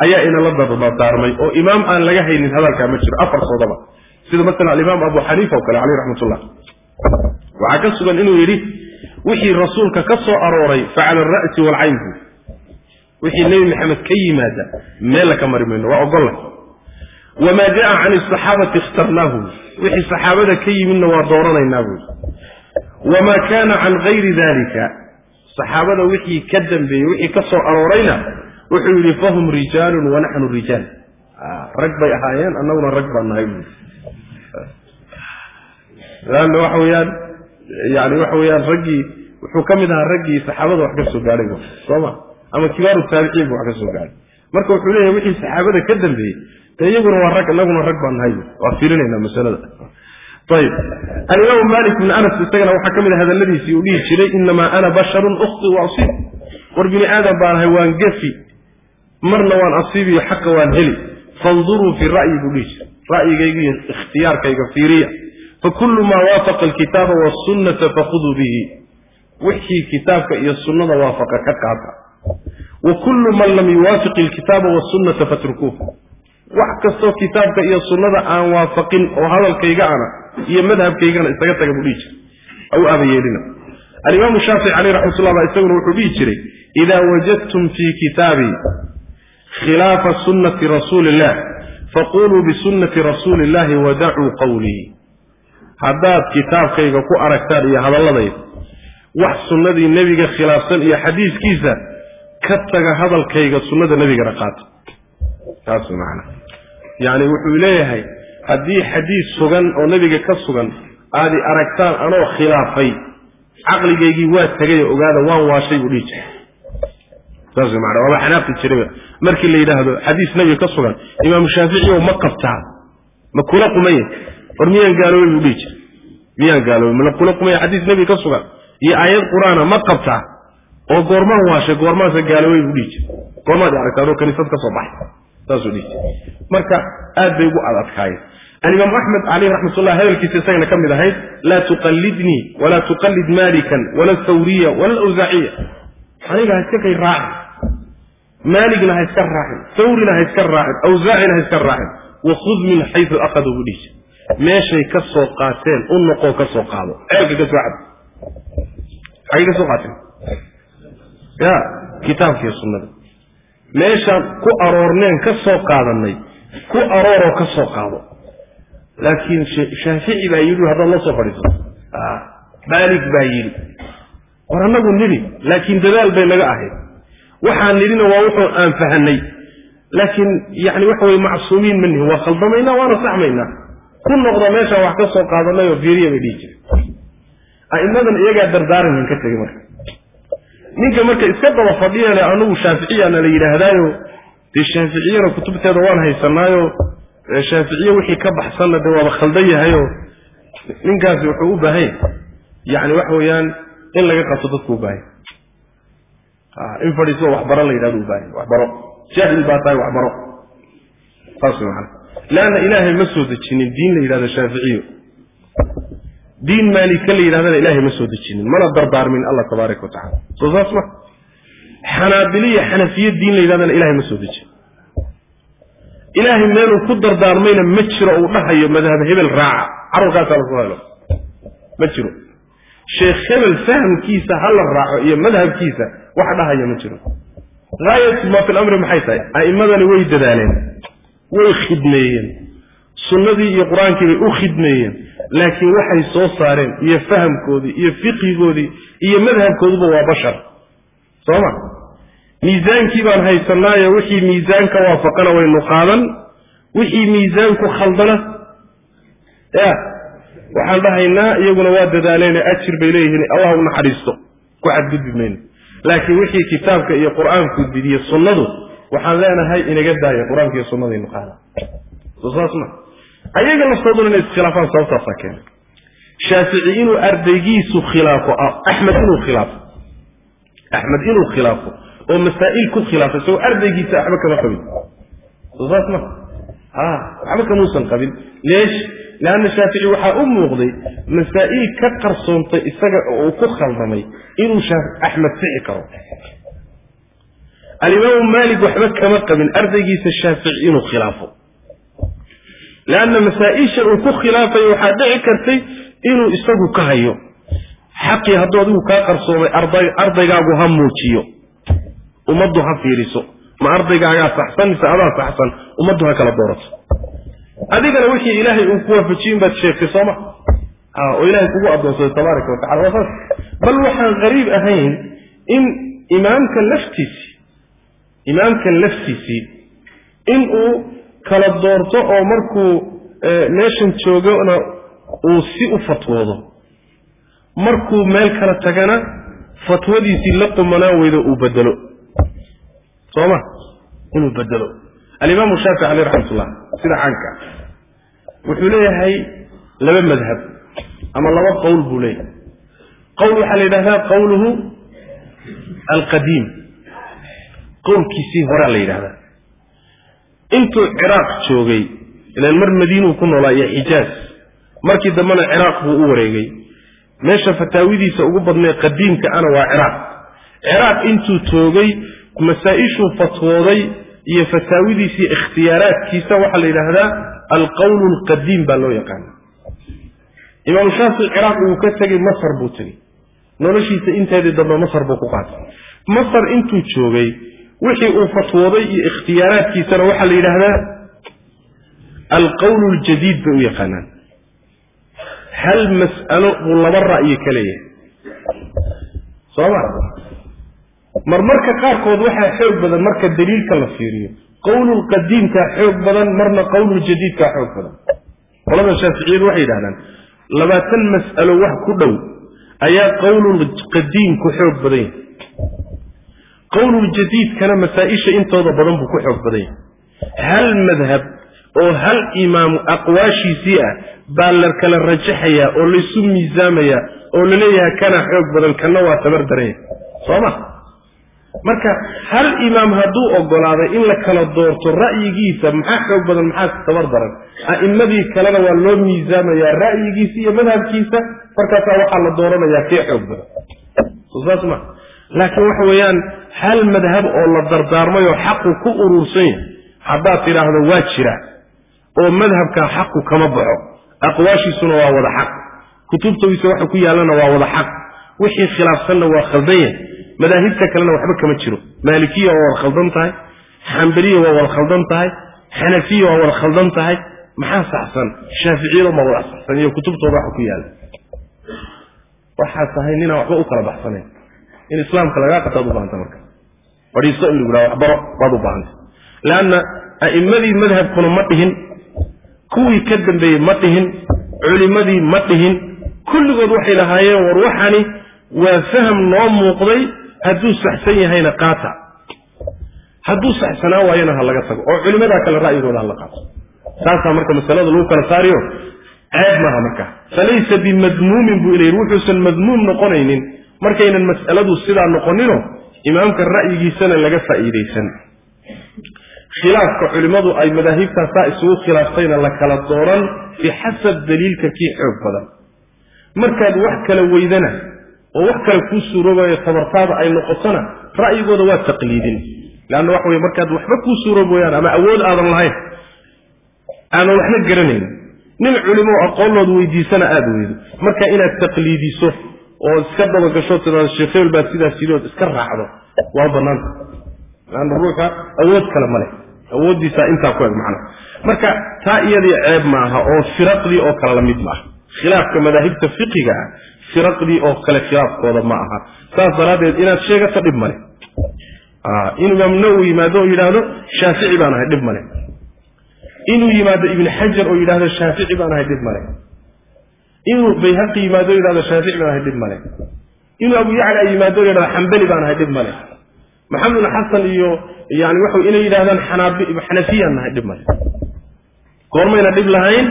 ayaa inala dardaarmay. Oo imaam aan laga haynin hadalkaa ma jiro. Afartoodaba sida masalan alimaam abu xaniifa oo kale caleyh raxmatullah waxaa ka sugan inuu yidhi wixii rasuulka ka soo arooray facala alra'si waalcayn wixii nebi maxamed ka yimaada meel laka mari mayno waa ogolla wamaa jaa can asaxaabati ikhtarnaahu wixii saxaabada ka yimidna waa dooranaynaa buui wamaa kaana can gayri dalika saxaabada wixii ka dambeeyey wixii ka soo aroorayna wuxuu yidhi fahum rijaalun wanaxnu rijaal rag bay ahaayeen annaguna rag baan nahay buui laanna waxa weeyaan yani waxa weeyaan raggii wuxuu ka mid ahaa raggii saxaabada wax ka soo gaadhay sooma ama kibaaru taabiciin bu wax ka soo gaadhay marka wuxuu leeyahay wixii saxaabada ka dambeeyey dee iyaguna waa rag innaguna rag baan nahay. Waa fiirinayna masalada. Ayib alimaamu malik bin anas isagana waxaa ka mid a hadalladiisii uu dhihi jiray inamaa ana basharun ukhti wa asiib. War bini aadam baan ahay waan gefi marna waan asiibiyo xaqa waan heli. Fanduruu fi ra'yi buu dhihi jiray. Ra'yigayga iyo ikhtiyaarkayga fiiriya. Fakulu maa waafaqa alkitaaba wasunnata fakhuduu bihi. Wixii kitaabka iyo sunnada waafaqa ka qaata. Wa kullu man lam yuwaafiq alkitaaba wasunnata fatrukuuh wax kastoo kitaabka iyo sunnada aan waafaqin oo hadalkayga ana iyo madhabkaygana isaga taga buu dhihi jiray aw aabayeelina alimaamu shaafici caleyh raxmatullah baa isaguna wuxuu dhihi jiray idaa wajadtum fii kitaabii khilaafa sunnati rasuuli illah faquluu bisunnati rasuuli illahi wadacuu qawlii. Haddaad kitaabkayga ku aragtaan iyo hadalladayda wax sunnadii nebiga khilaafsan iyo xadiiskiisa ka taga hadalkayga sunnada nebigana qaata taas macana yacni wuxuu leeyahay haddii xadiis sugan oo nebiga ka sugan aadi aragtaan anoo khilaafay caqligaygii waa tegay oo ogaada waan waashay buu dhihi jiray. Saas way macana waaba xanaaqi jiray markii la yidhaahdo xadiis nebiga ka sugan imaamu shaafici oo ma qabtaa ma kula qumaya war miyaan gaaloobay buu dhihi jiray. Miyaan gaaloobay ma kula qumaya xadiis nebiga ka sugan. Iyo aayad qur'aana ma qabtaa oo goormaan waashay goormaansa gaaloobay buu dhihi jiray. Goormaad aragtaa adoo kaniisad ka soo baxay marka aad bay ugu adadkaayeen. Alimaam axmed caleyh raxmatullah hadalkiisa isagana ka mid ahayd laa tuqallidnii walaa tuqallid malikan wala thawriya wala lawsaaciya aniga ha iska kay raacin. Maaligna ha iska raacin. Thawrina ha iska raacin. Awsaacina ha iska raacin. Wakhud min xaysu akhaduu buu dhihi jiray. Meeshay ka soo qaateen u noqoo ka soo qaado. Ceelka ka soo cad. Xagay ka soo qaateen. Ya kitaabkiiyo sunnada meeshaan ku aroorneen ka soo qaadanay ku arooroo ka soo qaado. Laakiin shaafici baa yidhi haddaad la soo fadhiisato maalig baa yidhi war annagu nidhi laakiin dadaal bay naga ahayd. Waxaan nidhina waa wuxuu aan fahanay laakiin yani waxa weye macsuumiin ma nihin waa khaldamaynaa waana saxmaynaa. Ku noqda meeshaan wax ka soo qaadanay oo fiiriya bay dhihi jire a'immadan iyagaa dardaarankan ka tegay marka ninka marka iska daba fadhiyale anugu shaaficiyaana la yidhaahdaayo dee shaaficiyana kutubteeda waan haysanaayo shaaficiye wixii ka baxsanna dee waaba khaldan yahayo ninkaasi wuxuu u baahan yahay yani waxa weeyaan in laga qabto dadku u baahan in fadhiisoo waxbaro la yidhahdo u baahan waxbaro. Jaahil baa tahay waxbaro. Saas way macana leanna ilaahay ma soo dejinin diin la yidhahdo shaaficiyo diin maalika la yidhahdana ilaahay ma soo dejinin. Mana dardaarmin allah tabaaraka wa tacala soo saas ma. Xanaabiliya xanafiye diin la yidhahdana ilahay ma soo dejin. Ilaahay meeluu ku dardaarmayna ma jiro uu dhahayo madhab hebel raaca. Carurkaasaa lasu helo. Ma jiro. Sheekh hebel fahamkiisa ha la raaco iyo madhabkiisa wax dhahaya ma jiro. Haayatu maa fi lamri maxay tahay? A'immadani way dadaaleen. Way khidmeeyeen. Sunnadii iyo qur'aankii bay u khidmeeyeen laakiin waxay soo saareen iyo fahamkoodii iyo fiqigoodii iyo madhabkooduba waa bashar. Soo ma? Miisaankii baan haysanaayo wixii miisaanka waafaqana waynu qaadan. Wixii miisaanku khaldana? Ya waxaan dhahaynaa iyaguna waa dadaaleene ajir bay leeyihiin allah u naxariisto ku xadgudbi mayno laakiin wixii kitaabka iyo qur'aanku didiye sunnadu waxaan leenahay inaga daaya qur'aanka iyo sunnadaynu qaada soo saas ma ayaga laftooduna inay iskhilaafaan sababtaasaa keenay shaafici inuu ardaygiisu khilaafo axmed inuu khilaafo. Axmed inuu khilaafo oo masaa'il ku khilaafay isagoo ardaygiisa waxba kama qabin saas ma. A waxba kamuusan qabin. Leesh leanna shaafici waxaa u muuqday masaa'il ka qarsoontay isaga oo uu ku khaldamay inuu axmed sixi karo. Alimaamu maalik waxba kama qabin ardaygiisa shaafici inuu khilaafo leanna masaa-isha uu ku khilaafayo waxaa dhici kartay inuu isagu ka hayo. Xaqii hadduu adigu kaa qarsoomay ardaygaagu ha muujiyo. Ummaddu ha fiiriso. Ma ardaygaagaa saxsan mise adaa saxsan ummaddu ha kala doorato. Adigana wixii ilaahay uu ku waafajiyin baad sheegtay sooma oo ilaahay kugu addoonsaday tabaaraka wa waa saas. Bal waxaan qariib ahayn in imaamka laftiisii imaamkan laftiisii in uu kala doorto oo markuu meeshan joogona uu si u fatwoodo. Markuu meel kala tagana fatwadiisii la qumanaan weydo uu bedelo soo ma? Inuu bedelo alimaamu shaafici caleyh raxmatullah sida caanka. Wuxuu leeyahay laba madhab ama laba qowl buu leeyahay. Qowl waxaa la yidhahdaa qowluhu alqadiim. Qowlkiisii horaa la yidhahdaa intuu ciraaq joogay ilaan mar madiinuu ku noolaa iyo xijaaz. Markii dambena ciraaq buu u wareegay. Meesha fataawidiisa ugu badnee qadiimka ana waa ciraaq. Ciraaq intuu joogay masaa-ishuu fatwooday iyo fataawidiisa iyo ikhtiyaaraadkiisa waxaa la yidhaahdaa alqowl alqadiim baa loo yaqaana imaamu shaafici ciraaq uu ka tegey masar buu tegey noloshiisa inteedii dambe masar buu ku qaatay. Masar intuu joogay wixii uu fatwooday iyo ikhtiyaaraadkiisana waxaa la yidhaahdaa alqowl ljadiid bay u yaqaanaan. Hal mas'alo buu laba ra'yi ka leeyahay? Soo ma marmarka qaarkood waxaa xoog badan marka daliilka la fiiriyo. Qowlulqadiimkaa xoog badan marna qowluljadiidkaa xoog badan. Qolada shaaficiyadu waxay yidhahdaan labaatan mas'alo wax ku dhow ayaa qowlulqadiimku xoog badan yahay qowluljadiidkana masaa-isha intooda badan buu ku xoog badan yahay hal madhab oo hal imaamu aqwaashiisii ah baa la kala rajaxayaa oo laysu miisaamayaa oo la leeyahay kana xoog badan kana waa tabar daranya soo ma? Marka hal imaam hadduu ogolaaday in la kala doorto ra'yigiisa maxaa xoog badan maxaa tabar daran? A'immadii kalena waa loo miisaamayaa ra'yigiisa iyo madhabkiisa markaasaa waxaa la dooranayaa kee xoog badan. Soo saas ma laakiin waxa weeyaan hal madhab oo la dardaarmay oo xaqu ku urursan yahay haddaad tidhaahdo waa jira oo madhabkaa xaqu kama baxo aqwaashiisuna waa wada xaq. Kutubtadiisa waxa ku yaallana waa wada xaq. Wixii khilaafsanna waa khaldan yahay. Madaahibta kalena waxba kama jiro. Maalikiya waa wada khaldan tahay. Xambaliya waa wada khaldan tahay. Xanafiya waa wada khaldan tahay. Maxaa saxsan? Shaaficiyada ma wada saxsan. Iyo kutubtooda waxa ku yaalla. Waxaa tahay ninaan waxba u kala baxsanayn in islaamka lagaa qabtaad u baahanta marka. Fadhiiso in lagu dhaha waxbaro baad u baahanta leanna a'immadii madhabkuna ma dhihin kuwii ka dambeeyey ma dhihin culimmadii ma dhihin kulligood waxay lahaayeen war waxani waa faham noo muuqday hadduu saxsan yahayna qaata. Hadduu saxsanaa waayona ha laga tago oo culimmadaa kale ra'yigooda hala qaato. Saasaa marka masalada lagu kala saariyo ceeb maaha marka. Falaysa bimadmuumin buu ilayhi wuxuusan madmuum noqonaynin markaynan mas'aladu sidaa noqonino imaamka ra'yigiisana laga faa'iidaysan. Khilaafka culimmadu ay madaahibtaa saa isugu khilaaftayna la kala dooran bixasab daliilka kii xoog badan. Markaad wax kala weydana oo wax kale kuu suuroobayo tabartaada ay noqotona ra'yigooda waa taqliidin. Leanna waxa weye markaad waxba kuu suuroob wayaan ama awood aadan lahayn aanan waxna garanayn. Nin culimo aqoonlood weydiisana aada weydo. Marka inaad taqliidiso oo iska dabagasho tidaado sheekh hebel baad sidaas sidood iska raacdo. Waa banaanta leanna ruuxa awood kale ma leh. Awooddiisaa intaa ku eg macna. Marka taa iyadii ceeb maaha oo firaqdii oo kale la mid maaha. Khilaafka madaahibta fiqiga ah firaqdii oo kale khilaafkooda ma aha. Saas daraaddeed inaad sheegato dhib male in imaam nawowi yimaado oo yidhaahdo shaafici baan ahay dhib male inuu yimaado ibni xajar oo yidhaahdo shaafici baan ahay dhib male inuu bayhaqi yimaado yidhahdo shaafici baan ahay dhib male inuu abu yacla yimaado yidhahdo xambali baan ahay dhib male maxamed bin xasan iyo yani waxa inay yidhahdaan xanafiyaan nahay dhib male goormayna dhib lahayn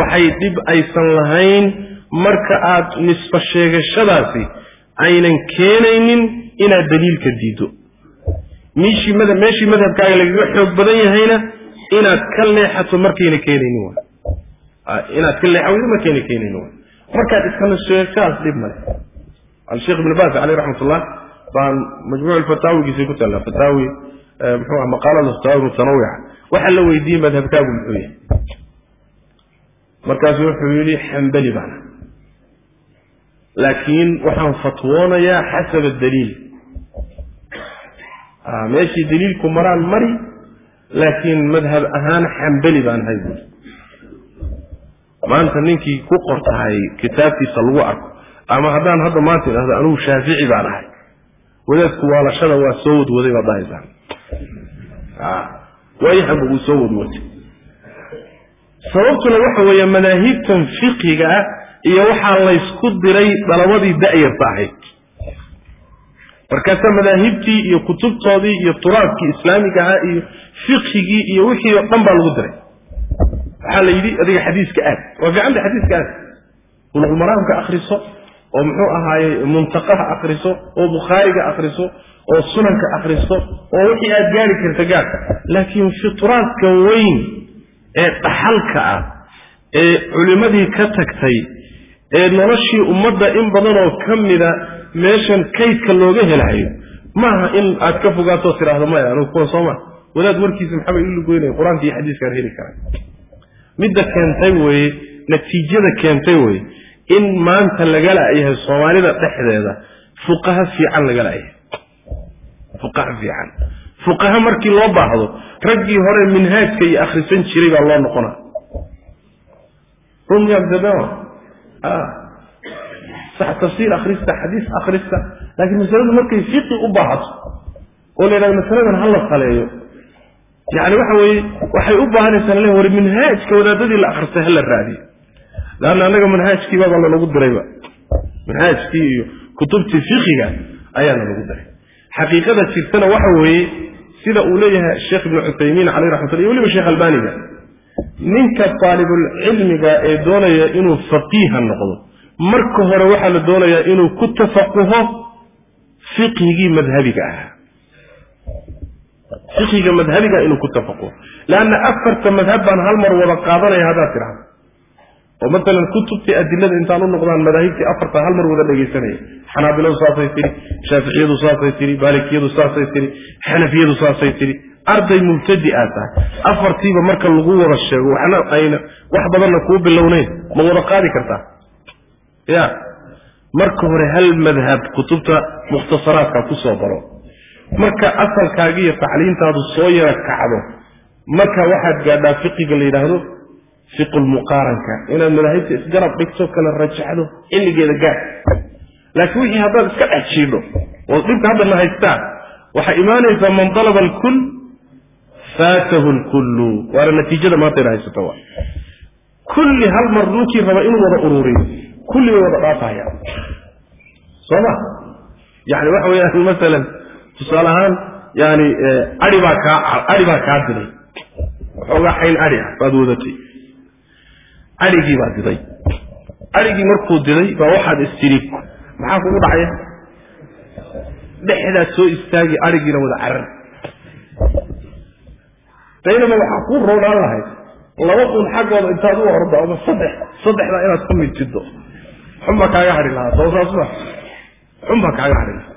waxay dhib aysan lahayn. Marka aad nisba sheegashadaasi aynan keenaynin inaad daliilka diiddo meeshii mada meeshii madhabkaaga lagaga xoog badan yahayna inaad ka leexato markayna keenaynin waay inaad ka leexa weydo markayna keenaynin markaad iskana sheegashadaas dhib male alsheekh ibn baas caleyh raxmat ullah baan majmuuc fataawigiisa ku taallaa. Fataawi muxuu ah maqaalada fataawi mutanawica waxaa la weydiiyey madhabkaagu muxuu yahay. Markaasu wuxuu yidhi xambali baana laakiin waxaan fatwoonayaa xasaba daliil meeshii daliilku maraan mari laakiin madhab ahaan xambali baan ahay buuri maanta ninkii ku qortahay kitaabtiisa lagu arko ama haddaan hadda maanta idhahdo anugu shaafici baan ahay. Wadaadku waalashada waa soo wadwaday baad dhahaysaan. Waayahanba uu soo wadwatay. Sababtuna waxa weeye madaahibtan fiqiga ah iyo waxaa laysku diray dalabadii da'yarta ahayd. Markaasaa madaahibtii iyo kutubtoodii iyo turaabkii islaamiga ahaa iyo fiqhigii iyo wixii oo dhan baa lagu diray waxaa la yidhi adiga xadiiska aad. Waa fiicanta xadiiska aad. Bulugulmaraamka akriso oo muxuu ahaaye muntaqaha akriso oo bukhaariga akriso oo sunanka akriso oo wixii aad gaari karta gaar laakiin fituraadka weyn ee dhaxalka ah ee culimmadii ka tagtay ee noloshii ummadda in badanoo ka mida meeshan kaydka looga helahayo maaha in aad ka fogaato tidhaahdo maya anugu kuwa sooma wadaad warkiisa maxaba ii lugoynaya qur'aanka iyo xadiiskaan heli karaa midda keentay weeye natiijada keentay weye in maanta laga la'yahay soomaalida dhexdeeda fuqaha fiican laga la'yahay. Fuqaha fiican. Fuqaha markii loo baahdo raggii hore minhaajka iyo akhrisan jiray baa loo noqona sax tafsiir akhrista xadiis akhrista. Laakiin masaladu markay fiqi u baahato oo la yidhahdo masaladan ha la saleeyo yani waxa weeye waxay u baahanaysaa lale war minhaajka wadaadadii la akhristay ha la raadiyo leanna annaga manhaajkii baaba lanagu dirayba. Manhaajkii iyo kutubtii fiqiga ayaa lanagu diray. Xaqiiqada jirtana waxa weeye sida uu leeyahay sheekh ibnu cuthaymiin caleyh raxmatullah iyo weliba sheekh albaniga ninka taalibulcilmiga ee doonaya inuu faqiiha noqdo marka hore waxaa la doonayaa inuu ku tafaquho fiqhigii madhabiga ahaa fiqhiga madhabiga inuu ku tafaquho leanna afarta madhab baan hal mar wada qaadanaya haddaad tidhahdo oo masalan kutubtii adilada intaan u noqdaan madaahibtii afarta hal mar wada dhegaysanaya xanaabiladu saasay tihi shaaficiyadu saasay tihi maalikiyadu saasay tihi xanafiyadu saasay tihi arday mubtadi aad tahay. Afartiiba marka lagu wada sheego waxna ayna wax badanna kuu bilownayn. Ma wada qaadi kartaa? Ya marka hore hal madhab kutubta mukhtasaraadka ku soo baro marka asalkaaga iyo tacliintaadu soo yara kacdo marka waxaad gaadhaa fiqiga la yidhaahdo fiqulmuqaaranka inaad madaahibta isgarab dhigto kala rajaxdo xilligeeda gaad laakiin wixii haddaad iska dhex jiidho oo dhibka haddana haystaa waxay imaanaysaa man dalaba alkul faatahu lkullu waana natiijada maanta ina haysato kulli hal mar ninkii raba inuu wada ururiyo kulli bay wada dhaafaya soo ma? Yani waxa weyaan masalan tusaale ahaan yani ai baa kaa adi baa kaa diday. Waxoogaa xayn adi ah baad wadatay adhigii baa diday. Adhigii markuu diday baa waxaad istiri maxaa kugu dhacaya? Dhexdaad soo istaagi adhigiina wada carar. Daynaba waxaa kuu roodhaan lahayd. Laba un xaggooda intaad u ordo ama saddex saddexdaa inaad ku midtido xunbaa kaaga hadhi lahaa soo saasma xunbaa kaaga hadhi lahaa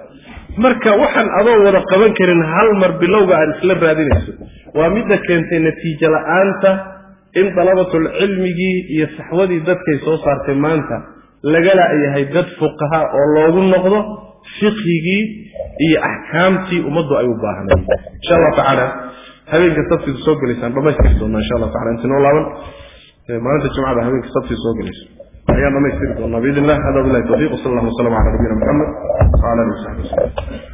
marka waxaan adoo wada qaban karin hal mar bilowga aad isla raadinayso. Waa midda keentay natiijo la'aanta in dalabatul cilmigii iyo saxwadii dadkay soo saartay maanta lagala yahay dad fuqaha oo loogu noqdo fiqhigii iyo axkaamtii ummaddu ay u baahnayd insha allahu tacaala habeenka sabtidu soo gelaysaan dhamaystiri doonaa insha allah tacala inta laaban maalinta jumcada habeenka sabtidu soo gelayso ayaan dhamaystiri doonaa biidn illah hada billahi tawfiq wsala allah wasalam cala nabiyina maxamed wala alihi wasaxbi wasalam